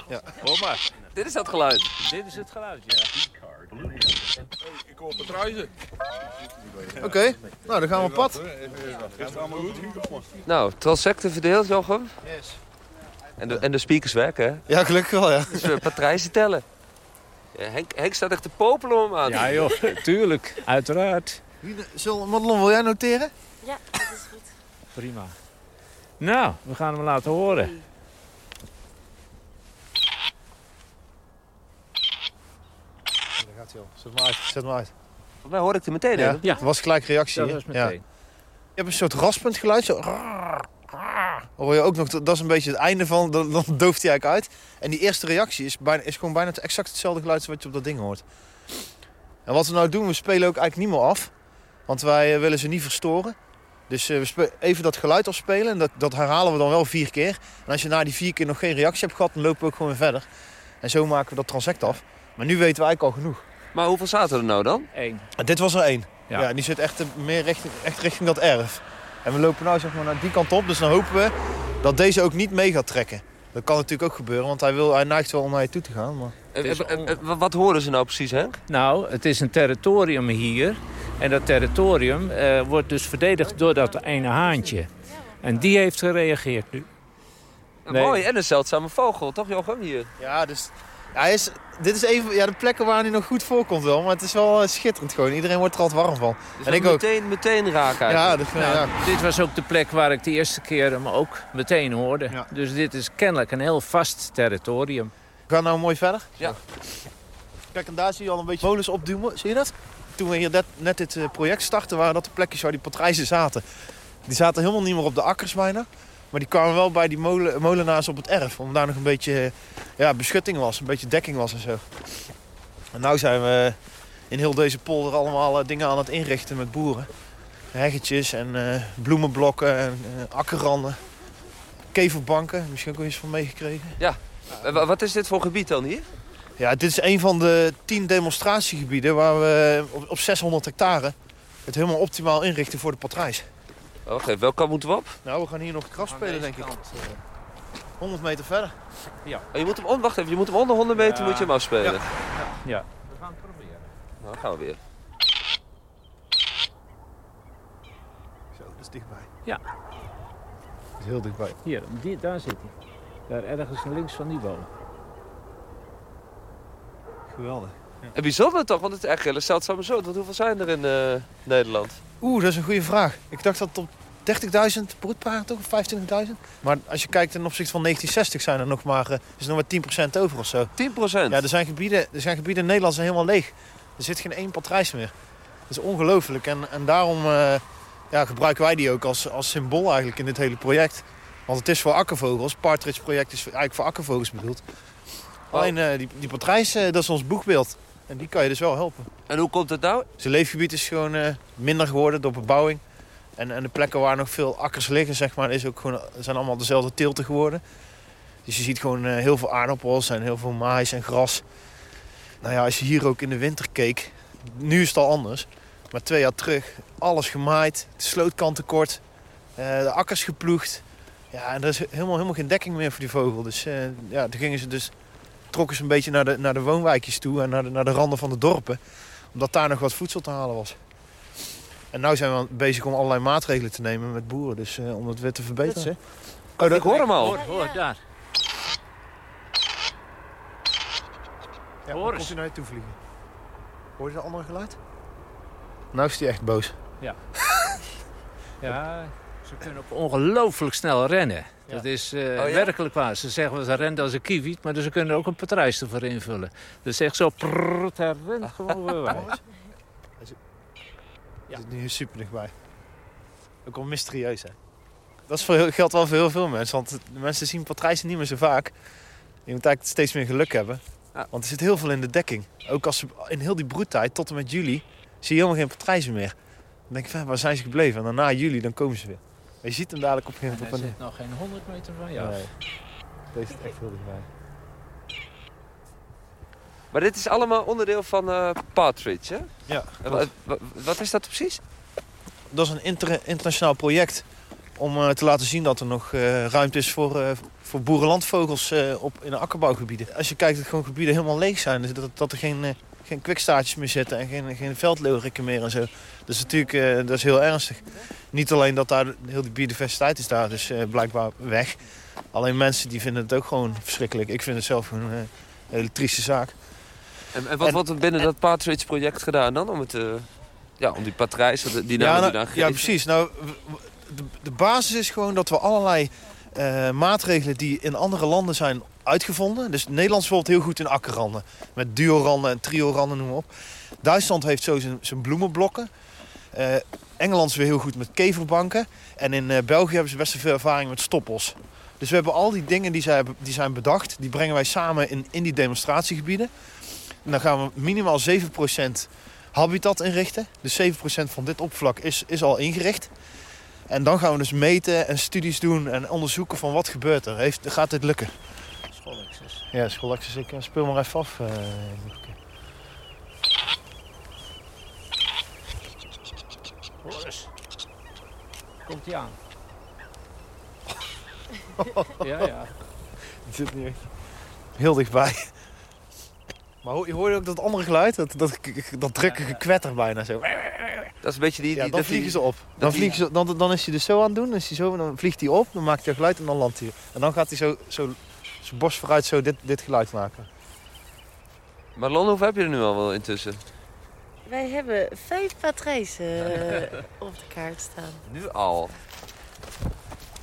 Ja. Hoor maar. Dit is dat geluid. Dit is het geluid, ja. Ik hoor patrouille. Oké, nou dan gaan we op pad. Is het allemaal goed? Nou, transecten verdeeld, Jochem. Yes. En de, en de speakers werken, hè? Ja, gelukkig wel, ja. Dus we patrijzen tellen. Ja, Henk, Henk staat echt te popelen om hem aan Ja joh, [laughs] tuurlijk. Uiteraard. Madelon, wil jij noteren? Ja, dat is goed. Prima. Nou, we gaan hem laten horen. Daar gaat hij al. Zet maar uit. Zet maar uit. Mij hoor ik er meteen Ja, in. dat was gelijk reactie. Dat hè? was meteen. Je hebt een soort raspend geluid. Zo. Hoor je ook nog, dat is een beetje het einde van, dan, dan dooft hij eigenlijk uit. En die eerste reactie is, bijna, is gewoon bijna het exact hetzelfde geluid als wat je op dat ding hoort. En wat we nou doen, we spelen ook eigenlijk niet meer af. Want wij eh, willen ze niet verstoren. Dus eh, we even dat geluid afspelen. En dat, dat herhalen we dan wel vier keer. En als je na die vier keer nog geen reactie hebt gehad, dan lopen we ook gewoon weer verder. En zo maken we dat transect af. Maar nu weten we eigenlijk al genoeg. Maar hoeveel zaten er nou dan? Eén. En dit was er één. Ja. Ja. en die zit echt eh, meer richting, echt richting dat erf. En we lopen nou zeg maar naar die kant op. Dus dan hopen we dat deze ook niet mee gaat trekken. Dat kan natuurlijk ook gebeuren, want hij, wil, hij neigt wel om naar je toe te gaan. Maar... Eh, wat horen ze nou precies, Henk? Nou, het is een territorium hier. En dat territorium eh, wordt dus verdedigd door dat ene haantje. En die heeft gereageerd nu. Nee. Mooi, en een zeldzame vogel, toch Jochem, hier? Ja, dus hij is, dit is even ja, de plekken waar hij nog goed voorkomt wel. Maar het is wel eh, schitterend gewoon. Iedereen wordt er altijd warm van. Dus en ik ook. meteen, meteen raken Ja, Nou, ja. Dit was ook de plek waar ik de eerste keer hem ook meteen hoorde. Dus dit is kennelijk een heel vast territorium. We gaan nou mooi verder. Ja. Kijk, en daar zie je al een beetje molens opduwen. Zie je dat? Toen we hier net, net dit eh, project startten, waren dat de plekjes waar die patrijzen zaten. Die zaten helemaal niet meer op de akkers bijna. Maar die kwamen wel bij die molen, molenaars op het erf. Om daar nog een beetje eh, ja, beschutting was, een beetje dekking was en zo. En nu zijn we in heel deze polder allemaal eh, dingen aan het inrichten met boeren. Heggetjes en bloemenblokken en akkerranden. Keverbanken, misschien ook wel eens van meegekregen. Ja. Wa- Wat is dit voor gebied dan hier? Ja, dit is een van de tien demonstratiegebieden waar we op, op 600 hectare het helemaal optimaal inrichten voor de patrijs. Oh, wacht even, welke kant moeten we op? Nou, we gaan hier nog gras spelen, denk ik. 100 meter verder. Ja. Oh, je moet hem, on- wacht even, je moet hem onder 100 meter Ja. moet je hem afspelen. Ja. Ja. We gaan het proberen. Nou, dan gaan we weer. Zo, dat is dichtbij. Ja. Dat is heel dichtbij. Hier, die, daar zit hij. Daar ergens links van die boom. Geweldig. En bijzonder toch, want het is echt hele zeldzame soort. Want hoeveel zijn er in eh, Nederland? Oeh, dat is een goede vraag. Ik dacht dat op 30.000 broedparen toch, of 25.000? Maar als je kijkt ten opzichte van 1960 zijn er nog maar, eh, is er nog maar 10% over of zo. 10%? Ja, er zijn gebieden, er zijn gebieden in Nederland zijn helemaal leeg. Er zit geen één patrijs meer. Dat is ongelooflijk. En, en daarom eh, ja, gebruiken wij die ook als, als symbool eigenlijk in dit hele project. Want het is voor akkervogels. Het Partridge project is eigenlijk voor akkervogels bedoeld. Alleen eh, die, die patrijs, eh, dat is ons boegbeeld. En die kan je dus wel helpen. En hoe komt het nou? Zijn leefgebied is gewoon eh, minder geworden door bebouwing. En, en de plekken waar nog veel akkers liggen, zeg maar, is ook gewoon, zijn allemaal dezelfde teelten geworden. Dus je ziet gewoon heel veel aardappels en heel veel maïs en gras. Nou ja, als je hier ook in de winter keek, nu is het al anders. Maar twee jaar terug, alles gemaaid, de slootkant tekort, de akkers geploegd. Ja, en er is helemaal, helemaal geen dekking meer voor die vogel. Dus ja, toen gingen ze dus, trokken ze een beetje naar de, naar de woonwijkjes toe en naar de, naar de randen van de dorpen. Omdat daar nog wat voedsel te halen was. En nu zijn we bezig om allerlei maatregelen te nemen met boeren. Dus eh, om het weer te verbeteren. Oh, ik hoor hem al. Hoor, hoor, daar. Ja, komt hij naar je toe vliegen. Hoor je dat andere geluid? Nou is hij echt boos. Ja. [laughs] ja, ze kunnen ook ongelooflijk snel rennen. Dat is eh, Oh, ja? werkelijk waar. Ze zeggen ze rent als een kiwi, maar dus ze kunnen er ook een patrijs ervoor invullen. Dus echt zo, prrrt, hij rent gewoon weer weg. [laughs] Ja. zit nu super dichtbij. Ook wel mysterieus, hè? Dat is voor heel, geldt wel voor heel veel mensen. Want de mensen zien patrijzen niet meer zo vaak. Je moet eigenlijk steeds meer geluk hebben. Want er zit heel veel in de dekking. Ook als ze in heel die broedtijd, tot en met juli, zie je helemaal geen patrijzen meer. Dan denk je van, waar zijn ze gebleven? En dan na juli, dan komen ze weer. Je ziet hem dadelijk op een gegeven Hij zit nog geen 100 meter van jou. Nee. Deze zit echt heel dichtbij. Maar dit is allemaal onderdeel van eh, Partridge, hè? Ja, wat is dat precies? Dat is een inter- internationaal project Om eh, te laten zien dat er nog eh, ruimte is voor, eh, voor boerenlandvogels eh, op, in de akkerbouwgebieden. Als je kijkt dat gewoon gebieden helemaal leeg zijn. Dus dat, dat er geen, eh, geen kwikstaartjes meer zitten en geen, geen veldleeuwrikken meer en zo. Dat is natuurlijk eh, dat is heel ernstig. Niet alleen dat daar heel die biodiversiteit is daar dus eh, blijkbaar weg. Alleen mensen die vinden het ook gewoon verschrikkelijk. Ik vind het zelf eh, een hele trieste zaak. En, en wat wordt er binnen dat Partridge-project gedaan dan? Om, het, ja, om die patrijzen, die naam ja, die nou, daar ja, precies. Nou, de, de basis is gewoon dat we allerlei maatregelen die in andere landen zijn uitgevonden. Dus Nederland bijvoorbeeld heel goed in akkerranden. Met duoranden en trioranden, noem maar op. Duitsland heeft zo zijn, zijn bloemenblokken. Eh, Engeland is weer heel goed met keverbanken. En in eh, België hebben ze best veel ervaring met stoppels. Dus we hebben al die dingen die, zij, die zijn bedacht, die brengen wij samen in, in die demonstratiegebieden. En dan gaan we minimaal 7% habitat inrichten. Dus 7% van dit oppervlak is, is al ingericht. En dan gaan we dus meten en studies doen en onderzoeken van wat gebeurt er. Heeft, gaat dit lukken? Schoolexus. Ja, schoolexus. Ik eh, speel maar even af. eh. Komt hij aan? [laughs] ja, ja. Het zit nu echt heel dichtbij. Maar hoor, je hoorde ook dat andere geluid? Dat, dat, dat drukke gekwetter bijna zo. Dat is een beetje die... Ja, die dan dat die- vliegen ze op. dat Dan, die- vliegen ze, dan, dan is hij dus zo aan het doen. Dan, is hij zo, dan vliegt hij op, dan maakt hij geluid en dan landt hij. En dan gaat hij zo, zo zijn borst vooruit zo dit, dit geluid maken. Marlon, hoeveel heb je er nu al wel intussen? Wij hebben vijf patrijzen eh, op de kaart staan. Nu al.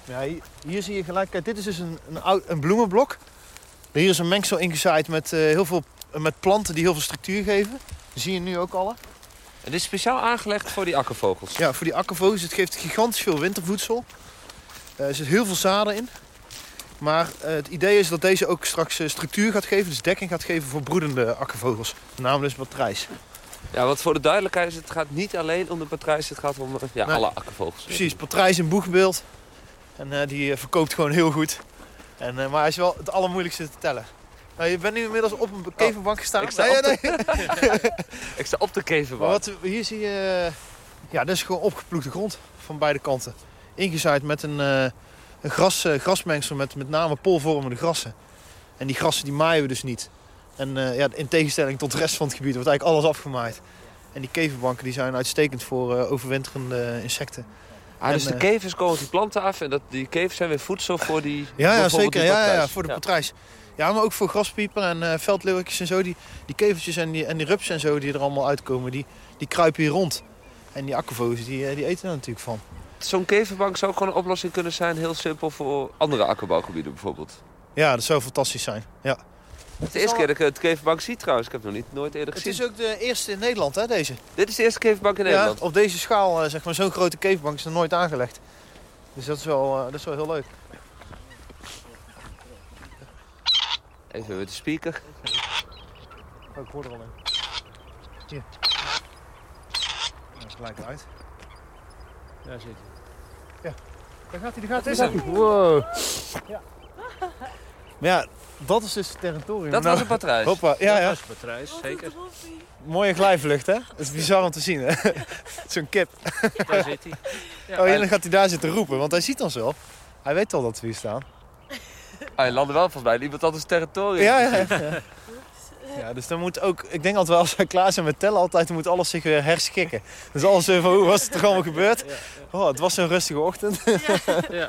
Ja, hier, hier zie je gelijk, kijk, dit is dus een, een, oud, een bloemenblok. Hier is een mengsel ingezaaid met, eh, heel veel, met planten die heel veel structuur geven. Dat zie je nu ook al. En dit is speciaal aangelegd voor die akkervogels? Ja, voor die akkervogels. Het geeft gigantisch veel wintervoedsel. Eh, er zit heel veel zaden in. Maar eh, het idee is dat deze ook straks eh, structuur gaat geven, dus dekking gaat geven voor broedende akkervogels. Namelijk dus patrijs. Ja, want voor de duidelijkheid, is het gaat niet alleen om de patrijs, het gaat om eh, ja, Nee. alle akkervogels. Precies, patrijs in boegbeeld. En die verkoopt gewoon heel goed. En, maar hij is wel het allermoeilijkste te tellen. Nou, je bent nu inmiddels op een keverbank gestaan. ik sta Nee, op nee. [laughs] Ik sta op de. Maar wat, hier zie je... Ja, dit is gewoon opgeploegde grond van beide kanten. Ingezaaid met een, een gras, eh, grasmengsel met met name polvormende grassen. En die grassen die maaien we dus niet. En eh, ja, in tegenstelling tot de rest van het gebied wordt eigenlijk alles afgemaaid. En die keverbanken die zijn uitstekend voor eh, overwinterende insecten. Ah, dus de kevers komen die planten af en dat, die kevers zijn weer voedsel voor die... Ja, ja zeker. Ja, ja, ja, voor de patrijs. Ja, maar ook voor graspieper en veldleeuwtjes en zo. Die, die kevertjes en die, en die rupsen en zo die er allemaal uitkomen, die, die kruipen hier rond. En die akkervogels, die, die eten er natuurlijk van. Zo'n keverbank zou ook gewoon een oplossing kunnen zijn, heel simpel, voor andere akkerbouwgebieden bijvoorbeeld. Ja, dat zou fantastisch zijn. Ja. Het is de eerste keer dat ik het keverbank zie trouwens. Ik heb het nog niet, nooit eerder Het gezien. is ook de eerste in Nederland, hè, deze? Dit is de eerste keverbank in Nederland? Ja, op deze schaal, eh, zeg maar, zo'n grote keverbank is er nooit aangelegd. Dus dat is wel, eh, dat is wel heel leuk. Even met de speaker. Oh, ik hoor er al een. Hier. Nou, gelijk uit. Daar zit hij. Ja, daar gaat hij, daar gaat Dat hij. is hem. hij. Wow. Maar ja, dat is dus het territorium. Dat Nou, was een patrijs. Hoppa, ja, ja. Dat is patrijs, zeker. Mooie glijvlucht, hè? Dat is bizar om te zien, hè? [laughs] Zo'n kip. Daar zit hij. Ja, oh, en dan gaat hij daar zitten roepen, want hij ziet ons wel. Hij weet al dat we hier staan. Hij landde wel volgens mij in iemand anders territorium. Ja, ja, ja. [laughs] Ja, dus dan moet ook, ik denk altijd wel als wij klaar zijn met tellen, altijd moet alles zich weer herschikken. Dus alles even, hoe was het er allemaal gebeurd? Oh, het was zo'n rustige ochtend. [laughs] Ja.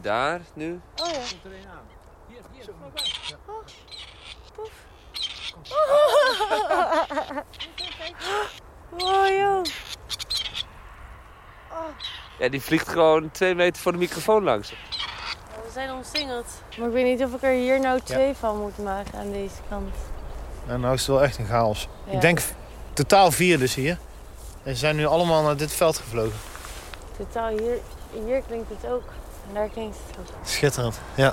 Daar, nu. Oh ja. [laughs] Oh joh. Ja, die vliegt gewoon twee meter voor de microfoon langs. We zijn omsingeld. Maar ik weet niet of ik er hier nou twee van moet maken aan deze kant. En nou is het wel echt een chaos. Ja. Ik denk totaal vier dus hier. En ze zijn nu allemaal naar dit veld gevlogen. Totaal hier, hier klinkt het ook. En daar klinkt het ook. Schitterend, ja.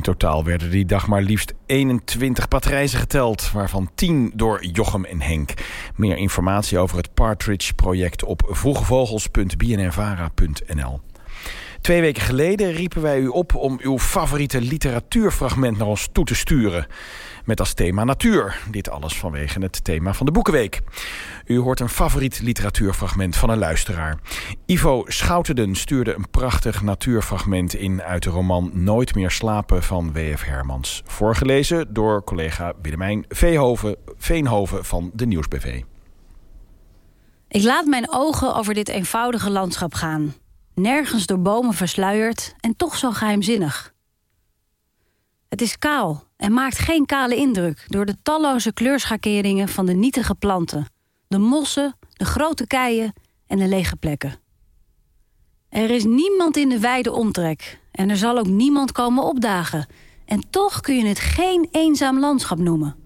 In totaal werden die dag maar liefst 21 patrijzen geteld, waarvan 10 door Jochem en Henk. Meer informatie over het Partridge-project op vroegevogels.bnnvara.nl. Twee weken geleden riepen wij u op om uw favoriete literatuurfragment naar ons toe te sturen. Met als thema natuur. Dit alles vanwege het thema van de Boekenweek. U hoort een favoriet literatuurfragment van een luisteraar. Ivo Schouteden stuurde een prachtig natuurfragment in... uit de roman Nooit meer slapen van W.F. Hermans. Voorgelezen door collega Willemijn Veenhoven van de Nieuwsbv. Ik laat mijn ogen over dit eenvoudige landschap gaan. Nergens door bomen versluierd en toch zo geheimzinnig. Het is kaal en maakt geen kale indruk door de talloze kleurschakeringen van de nietige planten, de mossen, de grote keien en de lege plekken. Er is niemand in de wijde omtrek en er zal ook niemand komen opdagen. En toch kun je het geen eenzaam landschap noemen.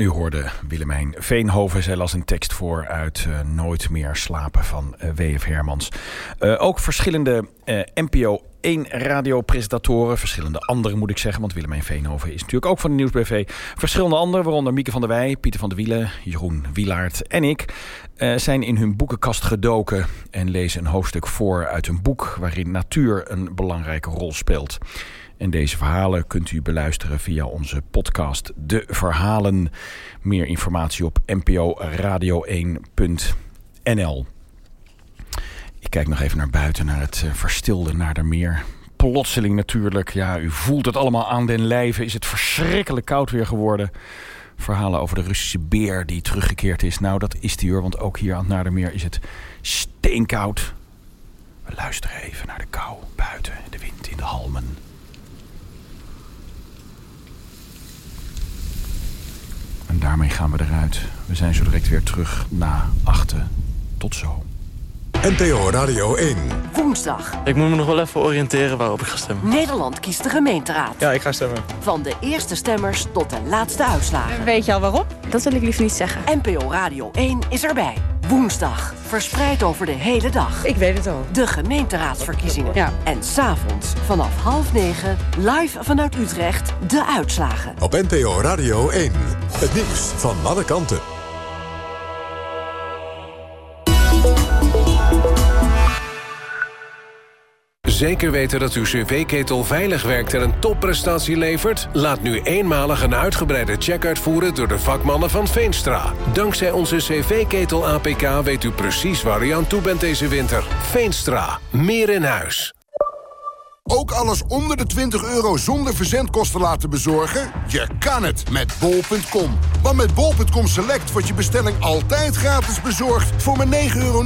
U hoorde Willemijn Veenhoven. Zij las een tekst voor uit uh, Nooit meer slapen van uh, W.F. Hermans. Uh, ook verschillende NPO 1 radiopresentatoren. Verschillende anderen moet ik zeggen. Want Willemijn Veenhoven is natuurlijk ook van de Nieuwsbv. Verschillende anderen, waaronder Mieke van der Wij, Pieter van der Wielen, Jeroen Wielaert en ik... zijn in hun boekenkast gedoken en lezen een hoofdstuk voor uit een boek... waarin natuur een belangrijke rol speelt. En deze verhalen kunt u beluisteren via onze podcast De Verhalen. Meer informatie op nporadio1.nl. Ik kijk nog even naar buiten, naar het verstilde Naardermeer. Plotseling natuurlijk, ja, u voelt het allemaal aan den lijve. Is het verschrikkelijk koud weer geworden. Verhalen over de Russische beer die teruggekeerd is. Nou, dat is die hoor, want ook hier aan het Naardermeer is het steenkoud. We luisteren even naar de kou buiten, de wind in de halmen. En daarmee gaan we eruit. We zijn zo direct weer terug na achten. Tot zo. NPO Radio 1. Woensdag. Ik moet me nog wel even oriënteren waarop ik ga stemmen. Nederland kiest de gemeenteraad. Ja, ik ga stemmen. Van de eerste stemmers tot de laatste uitslagen. Weet je al waarop? Dat wil ik liever niet zeggen. NPO Radio 1 is erbij. Woensdag. Verspreid over de hele dag. Ik weet het al. De gemeenteraadsverkiezingen. Ja. En s'avonds vanaf half negen live vanuit Utrecht de uitslagen. Op NPO Radio 1. Het nieuws van alle kanten. Zeker weten dat uw cv-ketel veilig werkt en een topprestatie levert? Laat nu eenmalig een uitgebreide check uitvoeren door de vakmannen van Veenstra. Dankzij onze cv-ketel APK weet u precies waar u aan toe bent deze winter. Veenstra. Meer in huis. Ook alles onder de 20 euro zonder verzendkosten laten bezorgen? Je kan het met bol.com. Want met bol.com Select wordt je bestelling altijd gratis bezorgd... voor maar 9,99 euro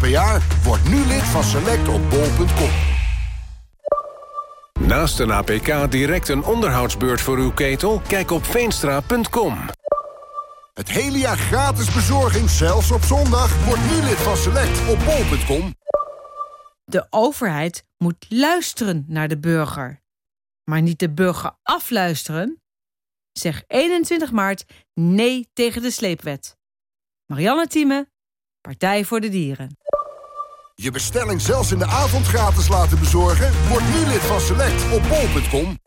per jaar. Word nu lid van Select op bol.com. Naast een APK direct een onderhoudsbeurt voor uw ketel? Kijk op veenstra.com. Het hele jaar gratis bezorging, zelfs op zondag. Word nu lid van Select op bol.com. De overheid moet luisteren naar de burger. Maar niet de burger afluisteren. Zeg 21 maart nee tegen de sleepwet. Marianne Thieme, Partij voor de Dieren. Je bestelling zelfs in de avond gratis laten bezorgen? Word nu lid van Select op bol.com.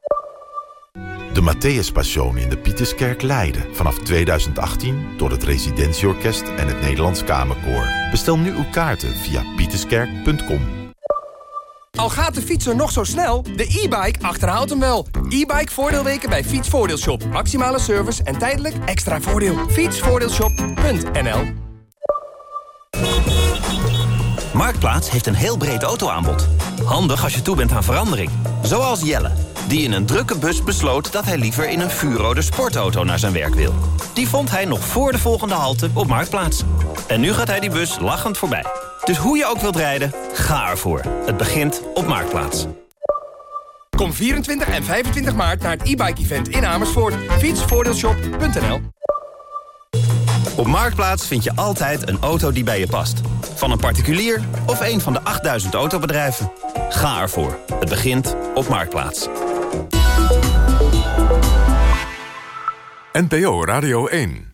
De Matthäus Passion in de Pieterskerk Leiden. Vanaf 2018 door het Residentieorkest en het Nederlands Kamerkoor. Bestel nu uw kaarten via pieterskerk.com. Al gaat de fietser nog zo snel, de e-bike achterhaalt hem wel. E-bike voordeelweken bij Fietsvoordeelshop. Maximale service en tijdelijk extra voordeel. Fietsvoordeelshop.nl Marktplaats heeft een heel breed autoaanbod. Handig als je toe bent aan verandering. Zoals Jelle, die in een drukke bus besloot... dat hij liever in een vuurrode sportauto naar zijn werk wil. Die vond hij nog voor de volgende halte op Marktplaats. En nu gaat hij die bus lachend voorbij. Dus hoe je ook wilt rijden, ga ervoor. Het begint op Marktplaats. Kom 24 en 25 maart naar het e-bike-event in Amersfoort. Fietsvoordeelshop.nl Op Marktplaats vind je altijd een auto die bij je past. Van een particulier of een van de 8000 autobedrijven. Ga ervoor. Het begint op Marktplaats. NPO Radio 1